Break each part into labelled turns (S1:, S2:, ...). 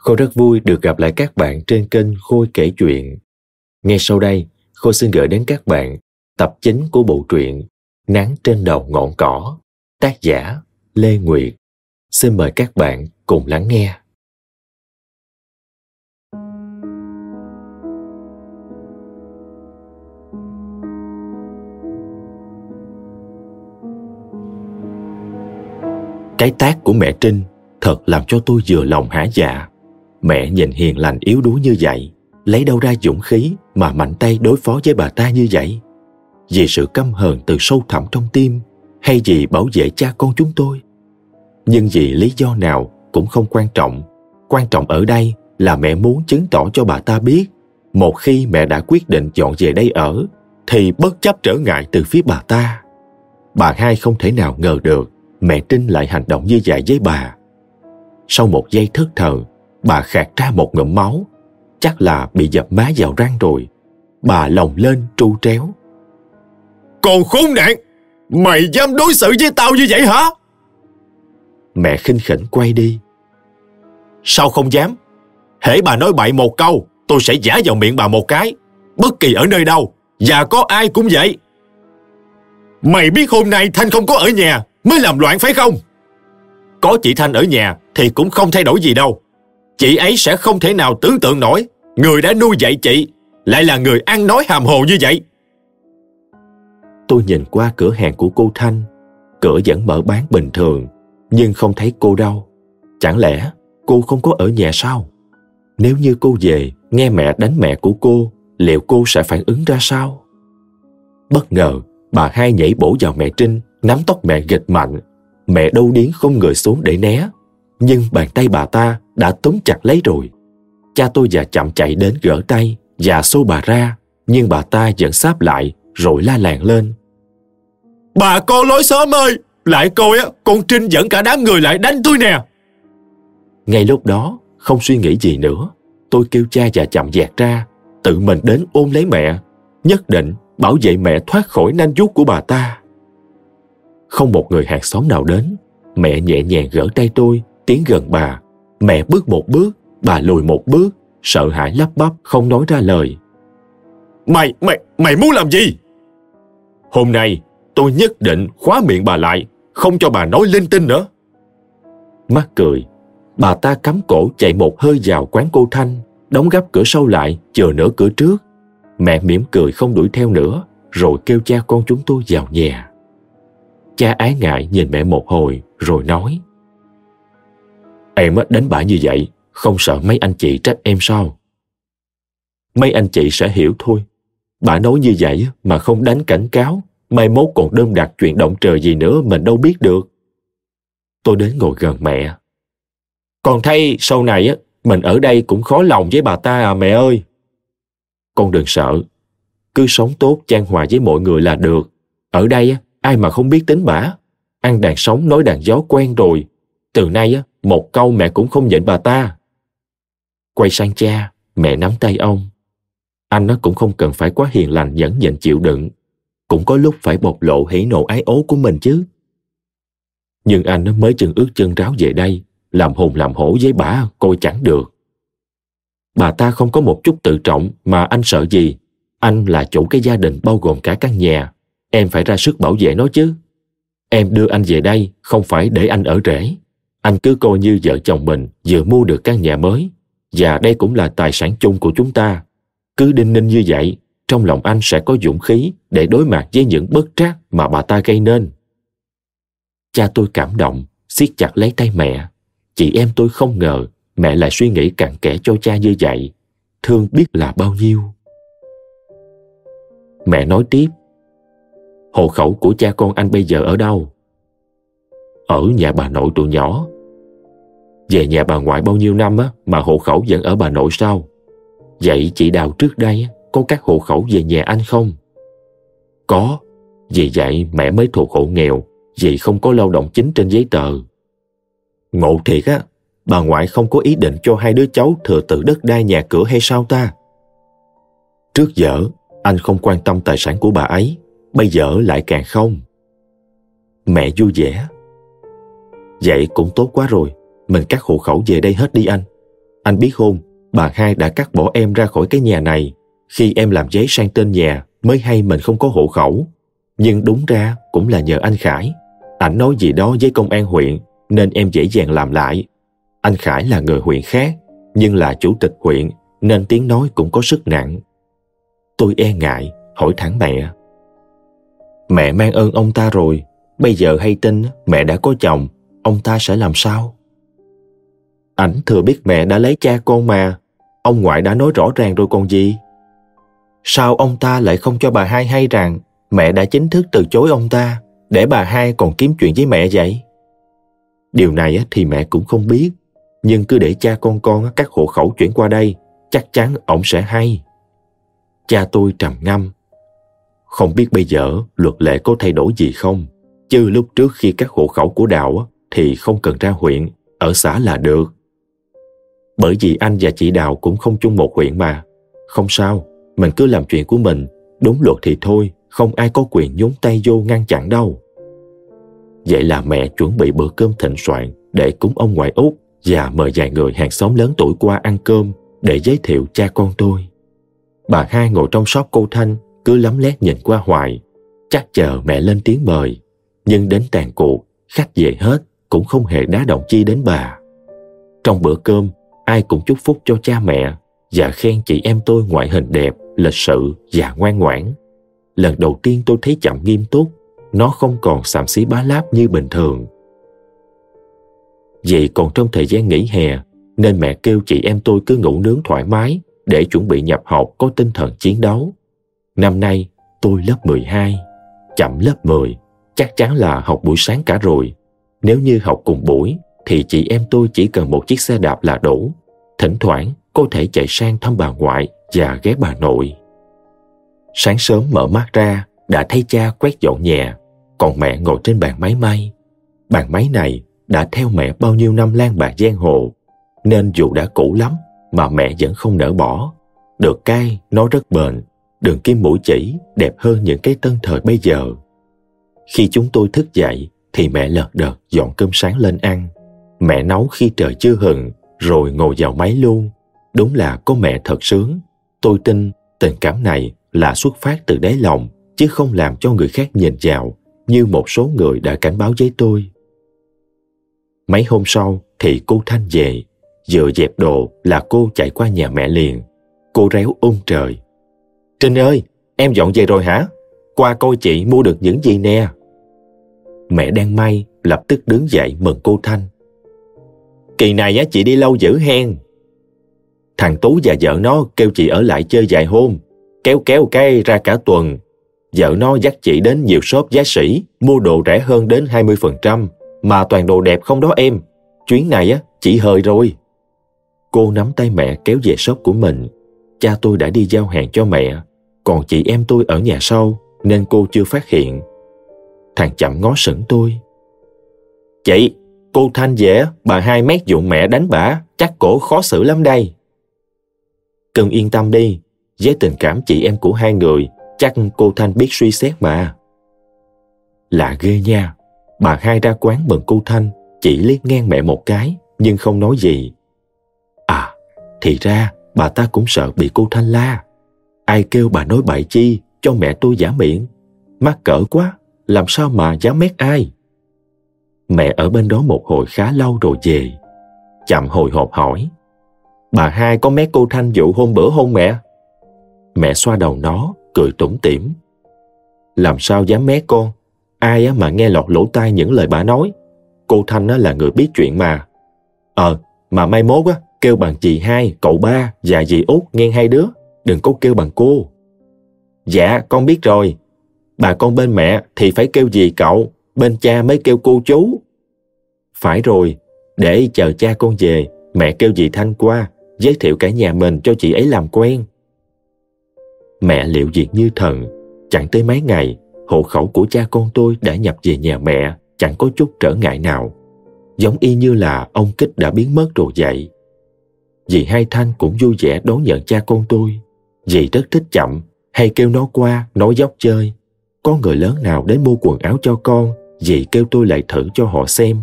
S1: Khôi rất vui được gặp lại các bạn trên kênh Khôi kể chuyện. Ngay sau đây, Khôi xin gửi đến các bạn tập chính của bộ truyện Nắng trên đầu ngọn cỏ, tác giả Lê Nguyệt. Xin mời các bạn cùng lắng nghe. Cái tác của mẹ Trinh thật làm cho tôi vừa lòng hả dạ. Mẹ nhìn hiền lành yếu đuối như vậy, lấy đâu ra dũng khí mà mạnh tay đối phó với bà ta như vậy? Vì sự căm hờn từ sâu thẳm trong tim hay vì bảo vệ cha con chúng tôi? Nhưng vì lý do nào cũng không quan trọng. Quan trọng ở đây là mẹ muốn chứng tỏ cho bà ta biết một khi mẹ đã quyết định dọn về đây ở thì bất chấp trở ngại từ phía bà ta. Bà hai không thể nào ngờ được mẹ Trinh lại hành động như vậy với bà. Sau một giây thất thần bà khạc ra một ngụm máu. Chắc là bị dập má vào răng rồi. Bà lồng lên tru tréo.
S2: Còn khốn nạn! Mày dám đối xử với tao như vậy hả?
S1: Mẹ khinh khỉnh quay đi.
S2: Sao không dám? Hễ bà nói bậy một câu, tôi sẽ giả vào miệng bà một cái. Bất kỳ ở nơi đâu, và có ai cũng vậy. Mày biết hôm nay Thanh không có ở nhà, mới làm loạn phải không? Có chị Thanh ở nhà thì cũng không thay đổi gì đâu. Chị ấy sẽ không thể nào tưởng tượng nổi người đã nuôi dạy chị lại là người ăn nói hàm hồ như vậy.
S1: Tôi nhìn qua cửa hàng của cô Thanh, cửa vẫn mở bán bình thường, nhưng không thấy cô đâu. Chẳng lẽ cô không có ở nhà sao? Nếu như cô về, nghe mẹ đánh mẹ của cô, liệu cô sẽ phản ứng ra sao? Bất ngờ, bà hai nhảy bổ vào mẹ Trinh, nắm tóc mẹ gịch mạnh. Mẹ đâu điến không người xuống để né. Nhưng bàn tay bà ta đã túm chặt lấy rồi. Cha tôi già chậm chạy đến gỡ tay và xô bà ra, nhưng bà ta vẫn sáp lại rồi la làng lên.
S2: Bà con lối xóm ơi, lại coi á, con Trinh dẫn cả đám người lại đánh tôi nè.
S1: Ngay lúc đó, không suy nghĩ gì nữa, tôi kêu cha già chậm dẹt ra, tự mình đến ôm lấy mẹ, nhất định bảo vệ mẹ thoát khỏi nanh vuốt của bà ta. Không một người hàng xóm nào đến, mẹ nhẹ nhàng gỡ tay tôi, tiến gần bà. Mẹ bước một bước, bà lùi một bước, sợ hãi lắp bắp không nói ra lời.
S2: Mày, mày, mày muốn làm gì? Hôm nay, tôi nhất định khóa miệng bà lại, không cho bà nói linh tinh nữa.
S1: Mắt cười, bà ta cắm cổ chạy một hơi vào quán cô Thanh, đóng gấp cửa sau lại, chờ nửa cửa trước. Mẹ mỉm cười không đuổi theo nữa, rồi kêu cha con chúng tôi vào nhà. Cha ái ngại nhìn mẹ một hồi rồi nói Em đánh bả như vậy, không sợ mấy anh chị trách em sao? Mấy anh chị sẽ hiểu thôi. Bà nói như vậy mà không đánh cảnh cáo, mai mốt còn đơm đặt chuyện động trời gì nữa mình đâu biết được. Tôi đến ngồi gần mẹ. Còn thay sau này á, mình ở đây cũng khó lòng với bà ta à mẹ ơi. Con đừng sợ, cứ sống tốt chan hòa với mọi người là được. Ở đây á, ai mà không biết tính bả. Ăn đàn sống nói đàn gió quen rồi. Từ nay á, một câu mẹ cũng không nhận bà ta. Quay sang cha, mẹ nắm tay ông. Anh nó cũng không cần phải quá hiền lành nhẫn nhịn chịu đựng. Cũng có lúc phải bộc lộ hỉ nộ ái ố của mình chứ. Nhưng anh nó mới chừng ướt chân ráo về đây, làm hùng làm hổ với bà coi chẳng được. Bà ta không có một chút tự trọng mà anh sợ gì. Anh là chủ cái gia đình bao gồm cả căn nhà. Em phải ra sức bảo vệ nó chứ. Em đưa anh về đây không phải để anh ở rễ. Anh cứ coi như vợ chồng mình vừa mua được căn nhà mới. Và đây cũng là tài sản chung của chúng ta. Cứ đinh ninh như vậy, trong lòng anh sẽ có dũng khí để đối mặt với những bất trắc mà bà ta gây nên. Cha tôi cảm động, siết chặt lấy tay mẹ. Chị em tôi không ngờ mẹ lại suy nghĩ cặn kẽ cho cha như vậy. Thương biết là bao nhiêu. Mẹ nói tiếp. Hộ khẩu của cha con anh bây giờ ở đâu? Ở nhà bà nội tụi nhỏ. Về nhà bà ngoại bao nhiêu năm á, mà hộ khẩu vẫn ở bà nội sao? Vậy chị Đào trước đây có các hộ khẩu về nhà anh không? Có, vì vậy mẹ mới thuộc hộ nghèo, vì không có lao động chính trên giấy tờ. Ngộ thiệt á, bà ngoại không có ý định cho hai đứa cháu thừa tự đất đai nhà cửa hay sao ta? Trước giờ, anh không quan tâm tài sản của bà ấy, bây giờ lại càng không. Mẹ vui vẻ. Vậy cũng tốt quá rồi, mình cắt hộ khẩu về đây hết đi anh. Anh biết không, bà hai đã cắt bỏ em ra khỏi cái nhà này. Khi em làm giấy sang tên nhà mới hay mình không có hộ khẩu. Nhưng đúng ra cũng là nhờ anh Khải. Ảnh nói gì đó với công an huyện nên em dễ dàng làm lại. Anh Khải là người huyện khác, nhưng là chủ tịch huyện nên tiếng nói cũng có sức nặng. Tôi e ngại, hỏi thẳng mẹ. Mẹ mang ơn ông ta rồi, bây giờ hay tin mẹ đã có chồng, ông ta sẽ làm sao? Ảnh thừa biết mẹ đã lấy cha con mà, ông ngoại đã nói rõ ràng rồi còn gì? Sao ông ta lại không cho bà hai hay rằng mẹ đã chính thức từ chối ông ta để bà hai còn kiếm chuyện với mẹ vậy? Điều này thì mẹ cũng không biết, nhưng cứ để cha con con các hộ khẩu chuyển qua đây, chắc chắn ổng sẽ hay. Cha tôi trầm ngâm. Không biết bây giờ luật lệ có thay đổi gì không, chứ lúc trước khi các hộ khẩu của Đào thì không cần ra huyện, ở xã là được. Bởi vì anh và chị Đào cũng không chung một huyện mà. Không sao, mình cứ làm chuyện của mình, đúng luật thì thôi, không ai có quyền nhúng tay vô ngăn chặn đâu. Vậy là mẹ chuẩn bị bữa cơm thịnh soạn để cúng ông ngoại út và mời vài người hàng xóm lớn tuổi qua ăn cơm để giới thiệu cha con tôi. Bà hai ngồi trong shop cô Thanh cứ lấm lét nhìn qua hoài, chắc chờ mẹ lên tiếng mời. Nhưng đến tàn cuộc, khách về hết cũng không hề đá động chi đến bà. Trong bữa cơm, ai cũng chúc phúc cho cha mẹ và khen chị em tôi ngoại hình đẹp, lịch sự và ngoan ngoãn. Lần đầu tiên tôi thấy chậm nghiêm túc, nó không còn sạm xí bá láp như bình thường. Vậy còn trong thời gian nghỉ hè, nên mẹ kêu chị em tôi cứ ngủ nướng thoải mái để chuẩn bị nhập học có tinh thần chiến đấu. Năm nay, tôi lớp 12, chậm lớp 10, chắc chắn là học buổi sáng cả rồi. Nếu như học cùng buổi, thì chị em tôi chỉ cần một chiếc xe đạp là đủ. Thỉnh thoảng, có thể chạy sang thăm bà ngoại và ghé bà nội. Sáng sớm mở mắt ra, đã thấy cha quét dọn nhà, còn mẹ ngồi trên bàn máy may. Bàn máy này đã theo mẹ bao nhiêu năm lan bạc giang hồ, nên dù đã cũ lắm mà mẹ vẫn không nỡ bỏ. Được cay, nó rất bền, đường kim mũi chỉ đẹp hơn những cái tân thời bây giờ. Khi chúng tôi thức dậy thì mẹ lật đật dọn cơm sáng lên ăn. Mẹ nấu khi trời chưa hừng rồi ngồi vào máy luôn. Đúng là có mẹ thật sướng. Tôi tin tình cảm này là xuất phát từ đáy lòng chứ không làm cho người khác nhìn vào như một số người đã cảnh báo với tôi. Mấy hôm sau thì cô Thanh về, vừa dẹp đồ là cô chạy qua nhà mẹ liền. Cô réo ôm trời. Trinh ơi, em dọn về rồi hả? Qua coi chị mua được những gì nè. Mẹ đang may, lập tức đứng dậy mừng cô Thanh. Kỳ này á chị đi lâu dữ hen. Thằng Tú và vợ nó kêu chị ở lại chơi vài hôm, kéo kéo cái ra cả tuần. Vợ nó dắt chị đến nhiều shop giá sỉ mua đồ rẻ hơn đến 20%, mà toàn đồ đẹp không đó em. Chuyến này á, chị hơi rồi. Cô nắm tay mẹ kéo về shop của mình. Cha tôi đã đi giao hàng cho mẹ, còn chị em tôi ở nhà sau, nên cô chưa phát hiện. Thằng chậm ngó sững tôi. Chị, cô Thanh dễ, bà hai mét dụ mẹ đánh bả, chắc cổ khó xử lắm đây. Cần yên tâm đi, với tình cảm chị em của hai người, chắc cô Thanh biết suy xét mà. Lạ ghê nha, bà hai ra quán mừng cô Thanh, chỉ liếc ngang mẹ một cái, nhưng không nói gì. À, thì ra bà ta cũng sợ bị cô Thanh la. Ai kêu bà nói bậy chi cho mẹ tôi giả miệng. Mắc cỡ quá, làm sao mà dám mét ai? Mẹ ở bên đó một hồi khá lâu rồi về. Chậm hồi hộp hỏi. Bà hai có mét cô Thanh dụ hôm bữa hôn mẹ? Mẹ xoa đầu nó, cười tủm tỉm. Làm sao dám mét con? Ai mà nghe lọt lỗ tai những lời bà nói? Cô Thanh là người biết chuyện mà. Ờ, mà mai mốt á, kêu bằng chị hai, cậu ba và dì út nghe hai đứa. Đừng có kêu bằng cô. Dạ, con biết rồi. Bà con bên mẹ thì phải kêu gì cậu, bên cha mới kêu cô chú. Phải rồi, để chờ cha con về, mẹ kêu dì Thanh qua, giới thiệu cả nhà mình cho chị ấy làm quen. Mẹ liệu việc như thần, chẳng tới mấy ngày, hộ khẩu của cha con tôi đã nhập về nhà mẹ, chẳng có chút trở ngại nào. Giống y như là ông Kích đã biến mất rồi vậy. Dì Hai Thanh cũng vui vẻ đón nhận cha con tôi. Dì rất thích chậm, hay kêu nó qua, nói dốc chơi. Có người lớn nào đến mua quần áo cho con, dì kêu tôi lại thử cho họ xem.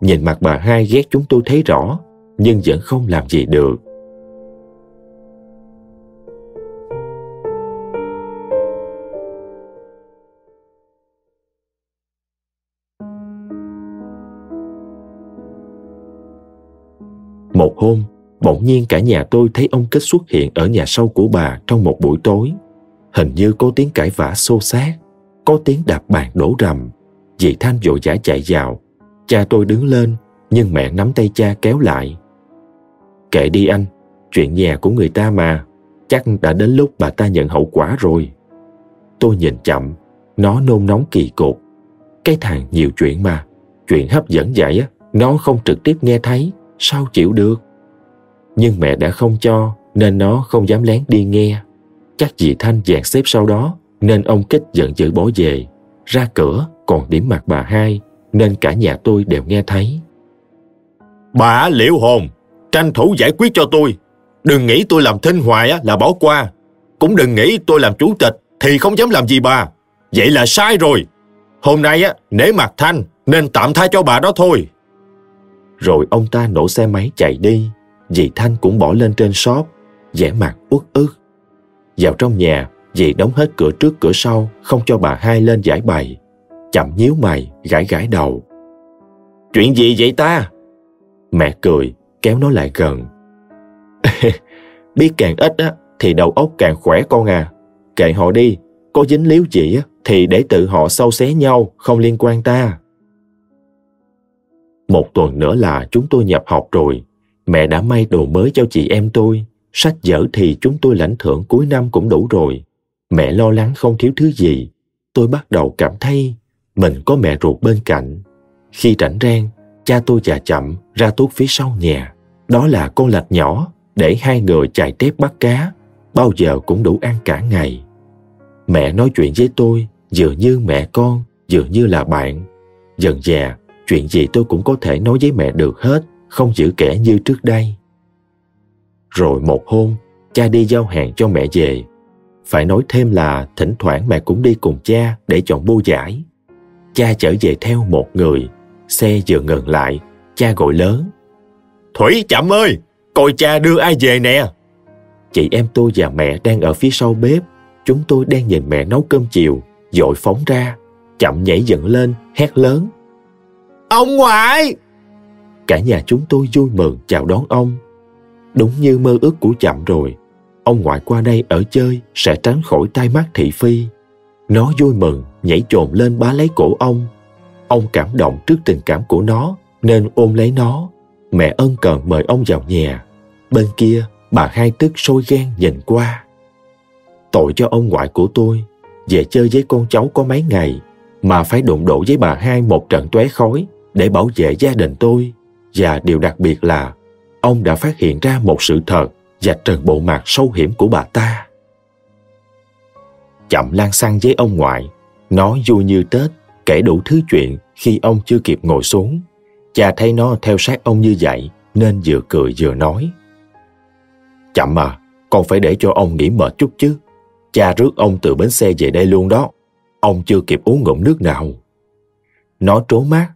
S1: Nhìn mặt bà hai ghét chúng tôi thấy rõ, nhưng vẫn không làm gì được Một hôm, bỗng nhiên cả nhà tôi thấy ông Kết xuất hiện ở nhà sau của bà trong một buổi tối. Hình như có tiếng cãi vã xô xát, có tiếng đạp bàn đổ rầm. Dì Thanh vội vã chạy vào. Cha tôi đứng lên, nhưng mẹ nắm tay cha kéo lại. Kệ đi anh, chuyện nhà của người ta mà, chắc đã đến lúc bà ta nhận hậu quả rồi. Tôi nhìn chậm, nó nôn nóng kỳ cục. Cái thằng nhiều chuyện mà, chuyện hấp dẫn vậy á, nó không trực tiếp nghe thấy, sao chịu được? Nhưng mẹ đã không cho, nên nó không dám lén đi nghe. Chắc dì Thanh dàn xếp sau đó, nên ông Kích giận dữ bỏ về. Ra cửa, còn điểm mặt bà hai, nên cả nhà tôi đều nghe thấy.
S2: Bà liễu hồn, tranh thủ giải quyết cho tôi. Đừng nghĩ tôi làm thinh hoài là bỏ qua. Cũng đừng nghĩ tôi làm chủ tịch thì không dám làm gì bà. Vậy là sai rồi. Hôm nay á, nể mặt Thanh nên tạm tha cho bà đó thôi.
S1: Rồi ông ta nổ xe máy chạy đi. Dì Thanh cũng bỏ lên trên shop, vẻ mặt uất ức. Vào trong nhà, dì đóng hết cửa trước cửa sau, không cho bà hai lên giải bày. Chậm nhíu mày, gãi gãi đầu. Chuyện gì vậy ta? Mẹ cười, kéo nó lại gần. Biết càng ít á, thì đầu óc càng khỏe con à. Kệ họ đi, có dính líu gì á, thì để tự họ sâu xé nhau, không liên quan ta. Một tuần nữa là chúng tôi nhập học rồi. Mẹ đã may đồ mới cho chị em tôi. Sách vở thì chúng tôi lãnh thưởng cuối năm cũng đủ rồi. Mẹ lo lắng không thiếu thứ gì. Tôi bắt đầu cảm thấy mình có mẹ ruột bên cạnh. Khi rảnh rang, cha tôi già chậm ra tuốt phía sau nhà. Đó là con lạch nhỏ để hai người chạy tép bắt cá. Bao giờ cũng đủ ăn cả ngày. Mẹ nói chuyện với tôi dường như mẹ con, dường như là bạn. Dần già, chuyện gì tôi cũng có thể nói với mẹ được hết, không giữ kẻ như trước đây. Rồi một hôm, cha đi giao hàng cho mẹ về. Phải nói thêm là thỉnh thoảng mẹ cũng đi cùng cha để chọn bô giải. Cha trở về theo một người, xe vừa ngừng lại, cha gọi lớn.
S2: Thủy chậm ơi, coi cha đưa ai về nè.
S1: Chị em tôi và mẹ đang ở phía sau bếp, chúng tôi đang nhìn mẹ nấu cơm chiều, dội phóng ra, chậm nhảy dựng lên, hét lớn.
S2: Ông ngoại!
S1: Cả nhà chúng tôi vui mừng chào đón ông. Đúng như mơ ước của chậm rồi, ông ngoại qua đây ở chơi sẽ tránh khỏi tai mắt thị phi. Nó vui mừng, nhảy trồn lên bá lấy cổ ông. Ông cảm động trước tình cảm của nó, nên ôm lấy nó. Mẹ ân cần mời ông vào nhà. Bên kia, bà hai tức sôi gan nhìn qua. Tội cho ông ngoại của tôi, về chơi với con cháu có mấy ngày, mà phải đụng độ với bà hai một trận tóe khói để bảo vệ gia đình tôi. Và điều đặc biệt là ông đã phát hiện ra một sự thật và trần bộ mặt sâu hiểm của bà ta. Chậm lan xăng với ông ngoại, nó vui như Tết, kể đủ thứ chuyện khi ông chưa kịp ngồi xuống. Cha thấy nó theo sát ông như vậy nên vừa cười vừa nói. Chậm mà, con phải để cho ông nghỉ mệt chút chứ. Cha rước ông từ bến xe về đây luôn đó. Ông chưa kịp uống ngụm nước nào. Nó trố mắt.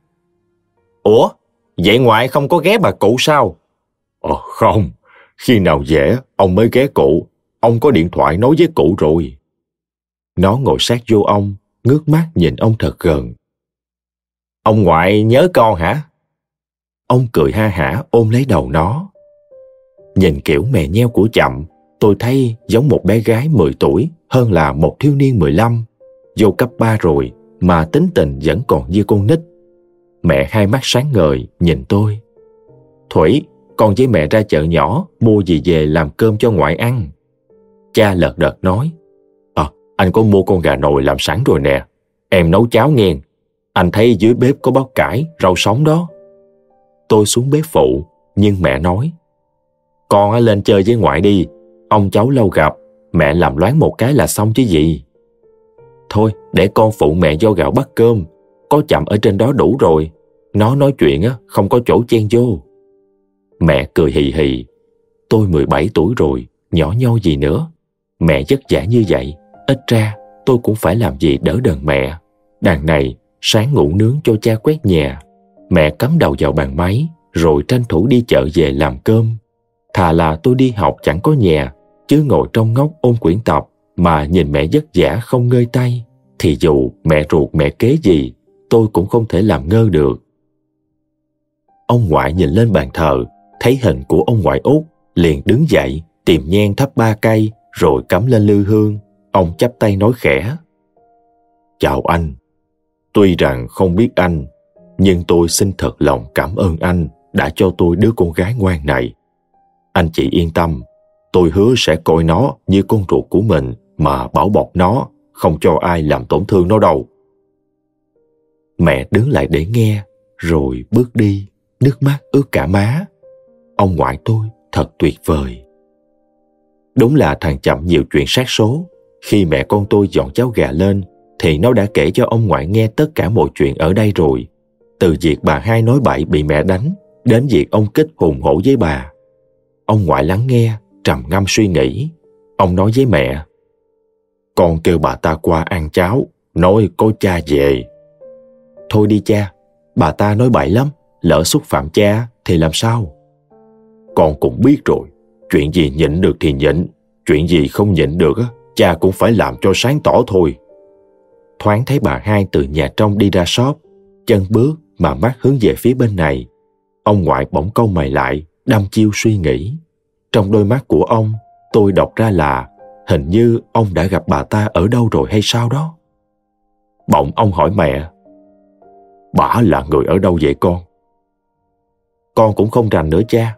S2: Ủa, vậy ngoại không có ghé bà cụ sao?
S1: Ờ không, khi nào dễ ông mới ghé cụ. Ông có điện thoại nói với cụ rồi. Nó ngồi sát vô ông, ngước mắt nhìn ông thật gần.
S2: Ông ngoại nhớ con hả?
S1: Ông cười ha hả ôm lấy đầu nó. Nhìn kiểu mè nheo của chậm, tôi thấy giống một bé gái 10 tuổi hơn là một thiếu niên 15. Vô cấp 3 rồi mà tính tình vẫn còn như con nít. Mẹ hai mắt sáng ngời nhìn tôi. Thủy, con với mẹ ra chợ nhỏ mua gì về làm cơm cho ngoại ăn. Cha lật đật nói. À, anh có mua con gà nồi làm sẵn rồi nè. Em nấu cháo nghe. Anh thấy dưới bếp có bắp cải, rau sống đó. Tôi xuống bếp phụ, nhưng mẹ nói. Con lên chơi với ngoại đi. Ông cháu lâu gặp, mẹ làm loáng một cái là xong chứ gì. Thôi, để con phụ mẹ do gạo bắt cơm. Có chậm ở trên đó đủ rồi. Nó nói chuyện á, không có chỗ chen vô. Mẹ cười hì hì. Tôi 17 tuổi rồi, nhỏ nhoi gì nữa. Mẹ vất vả như vậy, ít ra tôi cũng phải làm gì đỡ đần mẹ. Đàn này, sáng ngủ nướng cho cha quét nhà. Mẹ cắm đầu vào bàn máy, rồi tranh thủ đi chợ về làm cơm. Thà là tôi đi học chẳng có nhà, chứ ngồi trong ngóc ôm quyển tập mà nhìn mẹ vất vả không ngơi tay, thì dù mẹ ruột mẹ kế gì, tôi cũng không thể làm ngơ được. Ông ngoại nhìn lên bàn thờ, thấy hình của ông ngoại út, liền đứng dậy, tìm nhang thắp ba cây, rồi cắm lên lư hương. Ông chắp tay nói khẽ. Chào anh. Tuy rằng không biết anh, nhưng tôi xin thật lòng cảm ơn anh đã cho tôi đứa con gái ngoan này. Anh chị yên tâm, tôi hứa sẽ coi nó như con ruột của mình mà bảo bọc nó, không cho ai làm tổn thương nó đâu. Mẹ đứng lại để nghe, rồi bước đi, nước mắt ướt cả má. Ông ngoại tôi thật tuyệt vời. Đúng là thằng chậm nhiều chuyện sát số. Khi mẹ con tôi dọn cháo gà lên, thì nó đã kể cho ông ngoại nghe tất cả mọi chuyện ở đây rồi. Từ việc bà hai nói bậy bị mẹ đánh, đến việc ông kích hùng hổ với bà. Ông ngoại lắng nghe, trầm ngâm suy nghĩ. Ông nói với mẹ, Con kêu bà ta qua ăn cháo, nói có cha về. Thôi đi cha, bà ta nói bậy lắm, lỡ xúc phạm cha thì làm sao? Con cũng biết rồi, chuyện gì nhịn được thì nhịn, chuyện gì không nhịn được cha cũng phải làm cho sáng tỏ thôi. Thoáng thấy bà hai từ nhà trong đi ra shop, chân bước mà mắt hướng về phía bên này. Ông ngoại bỗng câu mày lại, đăm chiêu suy nghĩ. Trong đôi mắt của ông, tôi đọc ra là hình như ông đã gặp bà ta ở đâu rồi hay sao đó. Bỗng ông hỏi mẹ, Bà là người ở đâu vậy con? Con cũng không rành nữa cha.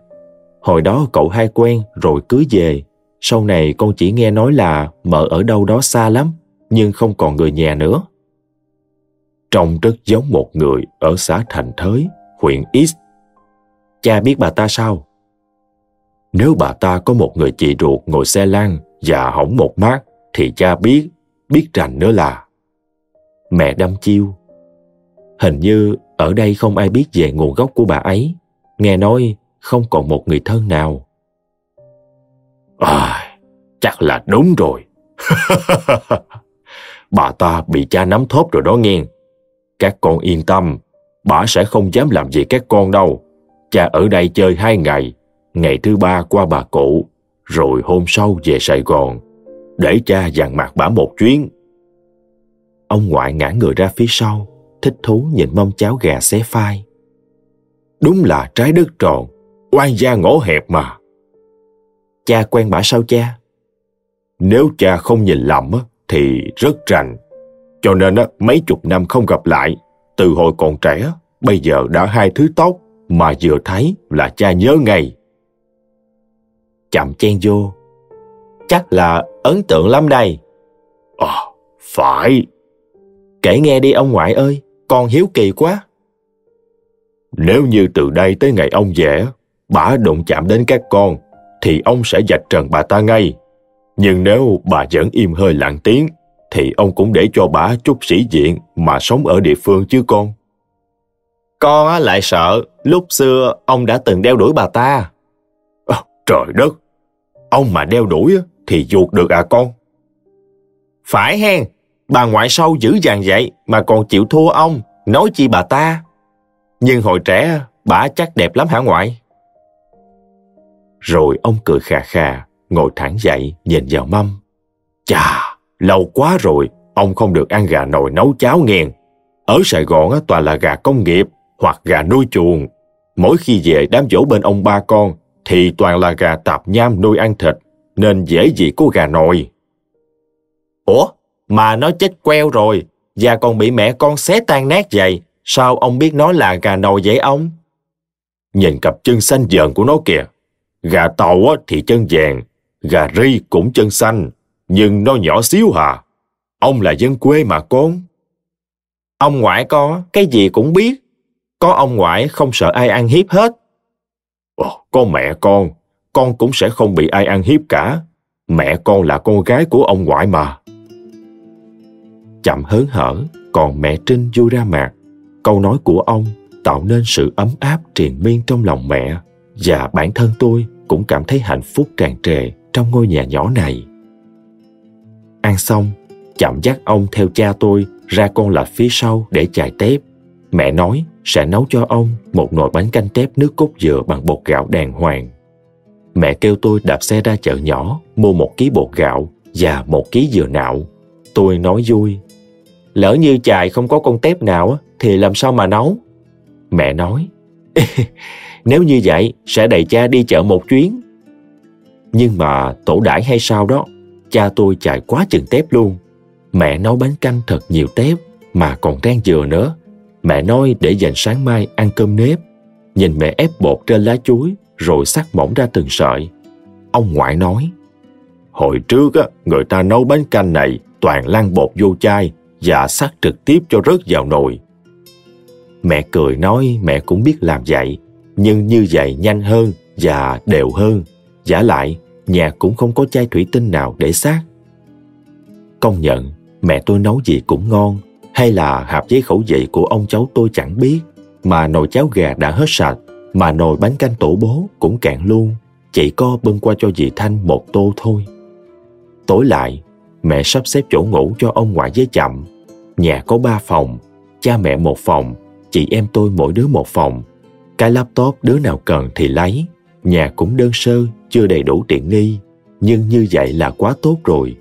S1: Hồi đó cậu hai quen rồi cưới về. Sau này con chỉ nghe nói là mợ ở đâu đó xa lắm, nhưng không còn người nhà nữa. Trông rất giống một người ở xã Thành Thới, huyện East. Cha biết bà ta sao? Nếu bà ta có một người chị ruột ngồi xe lăn và hỏng một mát, thì cha biết, biết rành nữa là. Mẹ đâm chiêu. Hình như ở đây không ai biết về nguồn gốc của bà ấy. Nghe nói không còn một người thân nào.
S2: À, chắc là đúng rồi. bà ta bị cha nắm thóp rồi đó nghe. Các con yên tâm, bà sẽ không dám làm gì các con đâu. Cha ở đây chơi hai ngày, ngày thứ ba qua bà cụ, rồi hôm sau về Sài Gòn, để cha dàn mặt bà một chuyến.
S1: Ông ngoại ngã người ra phía sau, thích thú nhìn mâm cháo gà xé phai.
S2: Đúng là trái đất tròn, oan gia ngõ hẹp mà.
S1: Cha quen bà sao cha?
S2: Nếu cha không nhìn lầm thì rất rành. Cho nên mấy chục năm không gặp lại, từ hồi còn trẻ, bây giờ đã hai thứ tóc mà vừa thấy là cha nhớ ngay.
S1: Chậm chen vô. Chắc là ấn tượng lắm đây.
S2: À, phải.
S1: Kể nghe đi ông ngoại ơi, con hiếu kỳ quá.
S2: Nếu như từ đây tới ngày ông về, bà đụng chạm đến các con, thì ông sẽ dạch trần bà ta ngay. Nhưng nếu bà vẫn im hơi lặng tiếng, thì ông cũng để cho bà chút sĩ diện mà sống ở địa phương chứ con.
S1: Con lại sợ, lúc xưa ông đã từng đeo đuổi bà ta.
S2: À, trời đất, ông mà đeo đuổi thì ruột được à con?
S1: Phải hen, bà ngoại sâu dữ dàng vậy mà còn chịu thua ông, nói chi bà ta. Nhưng hồi trẻ, bà chắc đẹp lắm hả ngoại? Rồi ông cười khà khà, ngồi thẳng dậy, nhìn vào mâm.
S2: Chà, lâu quá rồi, ông không được ăn gà nồi nấu cháo nghiền. Ở Sài Gòn toàn là gà công nghiệp hoặc gà nuôi chuồng. Mỗi khi về đám dỗ bên ông ba con, thì toàn là gà tạp nham nuôi ăn thịt, nên dễ gì có gà nồi.
S1: Ủa, mà nó chết queo rồi, và còn bị mẹ con xé tan nát vậy, sao ông biết nó là gà nồi vậy ông?
S2: Nhìn cặp chân xanh dờn của nó kìa, gà tàu thì chân vàng, gà ri cũng chân xanh, nhưng nó nhỏ xíu hà. Ông là dân quê mà con.
S1: Ông ngoại có, cái gì cũng biết. Có ông ngoại không sợ ai ăn hiếp hết.
S2: Ồ, có mẹ con, con cũng sẽ không bị ai ăn hiếp cả. Mẹ con là con gái của ông ngoại mà.
S1: Chậm hớn hở, còn mẹ Trinh vui ra mặt. Câu nói của ông tạo nên sự ấm áp triền miên trong lòng mẹ và bản thân tôi cũng cảm thấy hạnh phúc tràn trề trong ngôi nhà nhỏ này. Ăn xong, chậm dắt ông theo cha tôi ra con lạch phía sau để chạy tép. Mẹ nói, sẽ nấu cho ông một nồi bánh canh tép nước cốt dừa bằng bột gạo đàng hoàng. Mẹ kêu tôi đạp xe ra chợ nhỏ mua một ký bột gạo và một ký dừa nạo. Tôi nói vui. Lỡ như chài không có con tép nào thì làm sao mà nấu? Mẹ nói. Nếu như vậy sẽ đẩy cha đi chợ một chuyến. Nhưng mà tổ đãi hay sao đó, cha tôi chài quá chừng tép luôn. Mẹ nấu bánh canh thật nhiều tép mà còn rang dừa nữa. Mẹ nói để dành sáng mai ăn cơm nếp. Nhìn mẹ ép bột trên lá chuối rồi sắc mỏng ra từng sợi. Ông ngoại nói, Hồi trước á, người ta nấu bánh canh này toàn lăn bột vô chai và sắc trực tiếp cho rớt vào nồi. Mẹ cười nói mẹ cũng biết làm vậy, nhưng như vậy nhanh hơn và đều hơn. Giả lại, nhà cũng không có chai thủy tinh nào để sát. Công nhận, mẹ tôi nấu gì cũng ngon, hay là hạp giấy khẩu vị của ông cháu tôi chẳng biết, mà nồi cháo gà đã hết sạch, mà nồi bánh canh tổ bố cũng cạn luôn, chỉ có bưng qua cho dì Thanh một tô thôi. Tối lại, mẹ sắp xếp chỗ ngủ cho ông ngoại với chậm. Nhà có ba phòng, cha mẹ một phòng, chị em tôi mỗi đứa một phòng. Cái laptop đứa nào cần thì lấy. Nhà cũng đơn sơ, chưa đầy đủ tiện nghi. Nhưng như vậy là quá tốt rồi.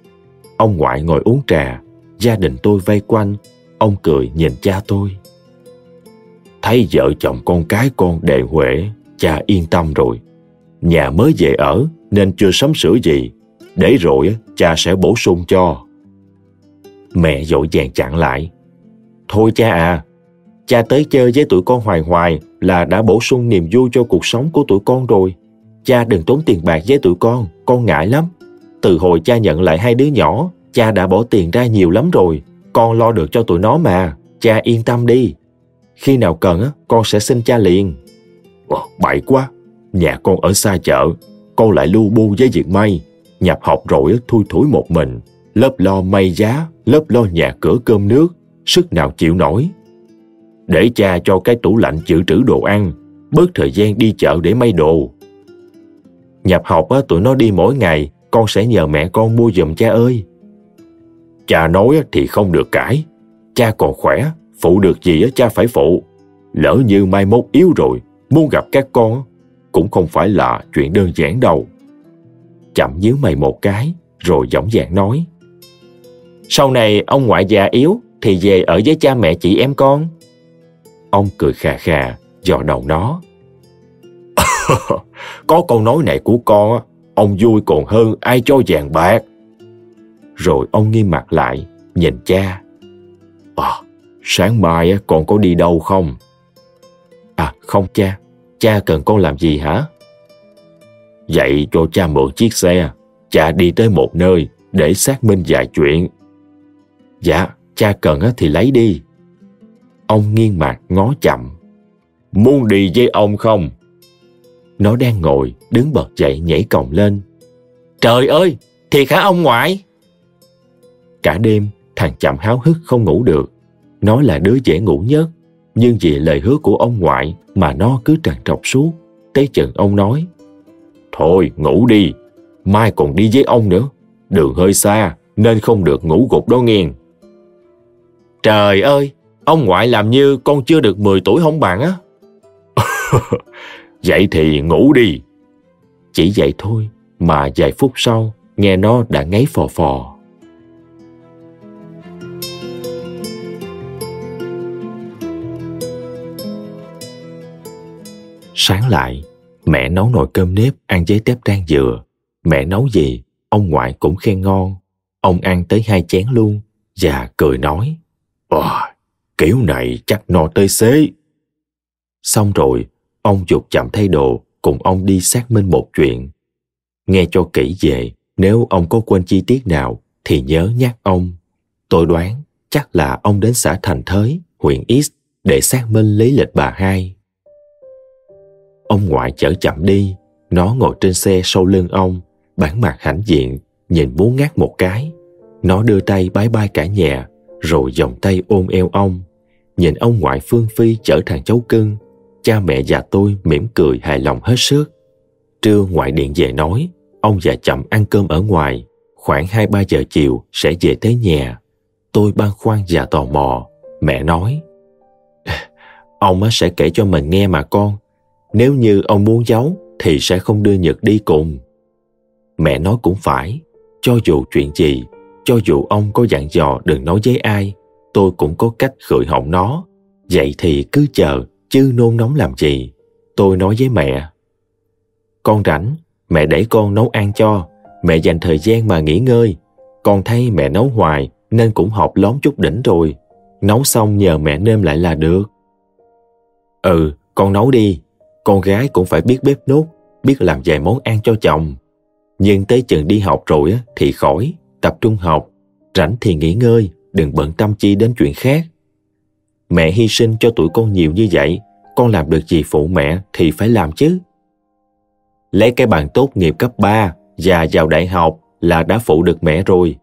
S1: Ông ngoại ngồi uống trà, gia đình tôi vây quanh. Ông cười nhìn cha tôi. Thấy vợ chồng con cái con đề huệ, cha yên tâm rồi. Nhà mới về ở nên chưa sắm sửa gì. Để rồi cha sẽ bổ sung cho. Mẹ dội vàng chặn lại. Thôi cha à, cha tới chơi với tụi con hoài hoài là đã bổ sung niềm vui cho cuộc sống của tụi con rồi. Cha đừng tốn tiền bạc với tụi con, con ngại lắm. Từ hồi cha nhận lại hai đứa nhỏ, cha đã bỏ tiền ra nhiều lắm rồi. Con lo được cho tụi nó mà, cha yên tâm đi. Khi nào cần, con sẽ xin cha liền. Ồ, bậy quá, nhà con ở xa chợ, con lại lu bu với việc may. Nhập học rồi thui thủi một mình, lớp lo may giá, lớp lo nhà cửa cơm nước, sức nào chịu nổi. Để cha cho cái tủ lạnh chữ trữ đồ ăn, bớt thời gian đi chợ để may đồ. Nhập học á, tụi nó đi mỗi ngày, con sẽ nhờ mẹ con mua giùm cha ơi. Cha nói thì không được cãi, cha còn khỏe, phụ được gì á cha phải phụ. Lỡ như mai mốt yếu rồi, muốn gặp các con cũng không phải là chuyện đơn giản đâu. Chậm nhíu mày một cái, rồi giọng dàng nói. Sau này ông ngoại già yếu thì về ở với cha mẹ chị em con. Ông cười khà khà, dò đầu nó. Có câu nói này của con, ông vui còn hơn ai cho vàng bạc. Rồi ông nghiêm mặt lại, nhìn cha. À, sáng mai con có đi đâu không? À không cha, cha cần con làm gì hả? Vậy cho cha mượn chiếc xe, cha đi tới một nơi để xác minh vài chuyện. Dạ, cha cần thì lấy đi. Ông nghiêng mặt ngó chậm. Muốn đi với ông không? Nó đang ngồi, đứng bật dậy nhảy còng lên. Trời ơi, thiệt hả ông ngoại? Cả đêm, thằng chậm háo hức không ngủ được. Nó là đứa dễ ngủ nhất, nhưng vì lời hứa của ông ngoại mà nó cứ trằn trọc suốt. Tới chừng ông nói, Thôi ngủ đi, mai còn đi với ông nữa. Đường hơi xa nên không được ngủ gục đó nghiêng. Trời ơi, ông ngoại làm như con chưa được 10 tuổi không bạn á. vậy thì ngủ đi. Chỉ vậy thôi mà vài phút sau nghe nó đã ngáy phò phò. Sáng lại, mẹ nấu nồi cơm nếp ăn với tép rang dừa. Mẹ nấu gì, ông ngoại cũng khen ngon. Ông ăn tới hai chén luôn và cười nói. Ồ, kiểu này chắc no tới xế. Xong rồi, ông dục chậm thay đồ cùng ông đi xác minh một chuyện. Nghe cho kỹ về, nếu ông có quên chi tiết nào thì nhớ nhắc ông. Tôi đoán chắc là ông đến xã Thành Thới, huyện X để xác minh lý lịch bà hai. Ông ngoại chở chậm đi, nó ngồi trên xe sau lưng ông, bản mặt hãnh diện, nhìn muốn ngát một cái. Nó đưa tay bái bai cả nhà, rồi vòng tay ôm eo ông. Nhìn ông ngoại Phương Phi chở thằng cháu cưng, cha mẹ và tôi mỉm cười hài lòng hết sức. Trưa ngoại điện về nói, ông già chậm ăn cơm ở ngoài, khoảng 2-3 giờ chiều sẽ về tới nhà. Tôi băn khoăn và tò mò, mẹ nói, Ông sẽ kể cho mình nghe mà con. Nếu như ông muốn giấu thì sẽ không đưa Nhật đi cùng. Mẹ nói cũng phải, cho dù chuyện gì, cho dù ông có dặn dò đừng nói với ai, tôi cũng có cách khởi họng nó. Vậy thì cứ chờ, chứ nôn nóng làm gì. Tôi nói với mẹ. Con rảnh, mẹ để con nấu ăn cho. Mẹ dành thời gian mà nghỉ ngơi. Con thấy mẹ nấu hoài nên cũng học lóm chút đỉnh rồi. Nấu xong nhờ mẹ nêm lại là được. Ừ, con nấu đi. Con gái cũng phải biết bếp nút, biết làm vài món ăn cho chồng. Nhưng tới chừng đi học rồi thì khỏi, tập trung học. Rảnh thì nghỉ ngơi, đừng bận tâm chi đến chuyện khác. Mẹ hy sinh cho tụi con nhiều như vậy, con làm được gì phụ mẹ thì phải làm chứ. Lấy cái bằng tốt nghiệp cấp 3 và vào đại học là đã phụ được mẹ rồi.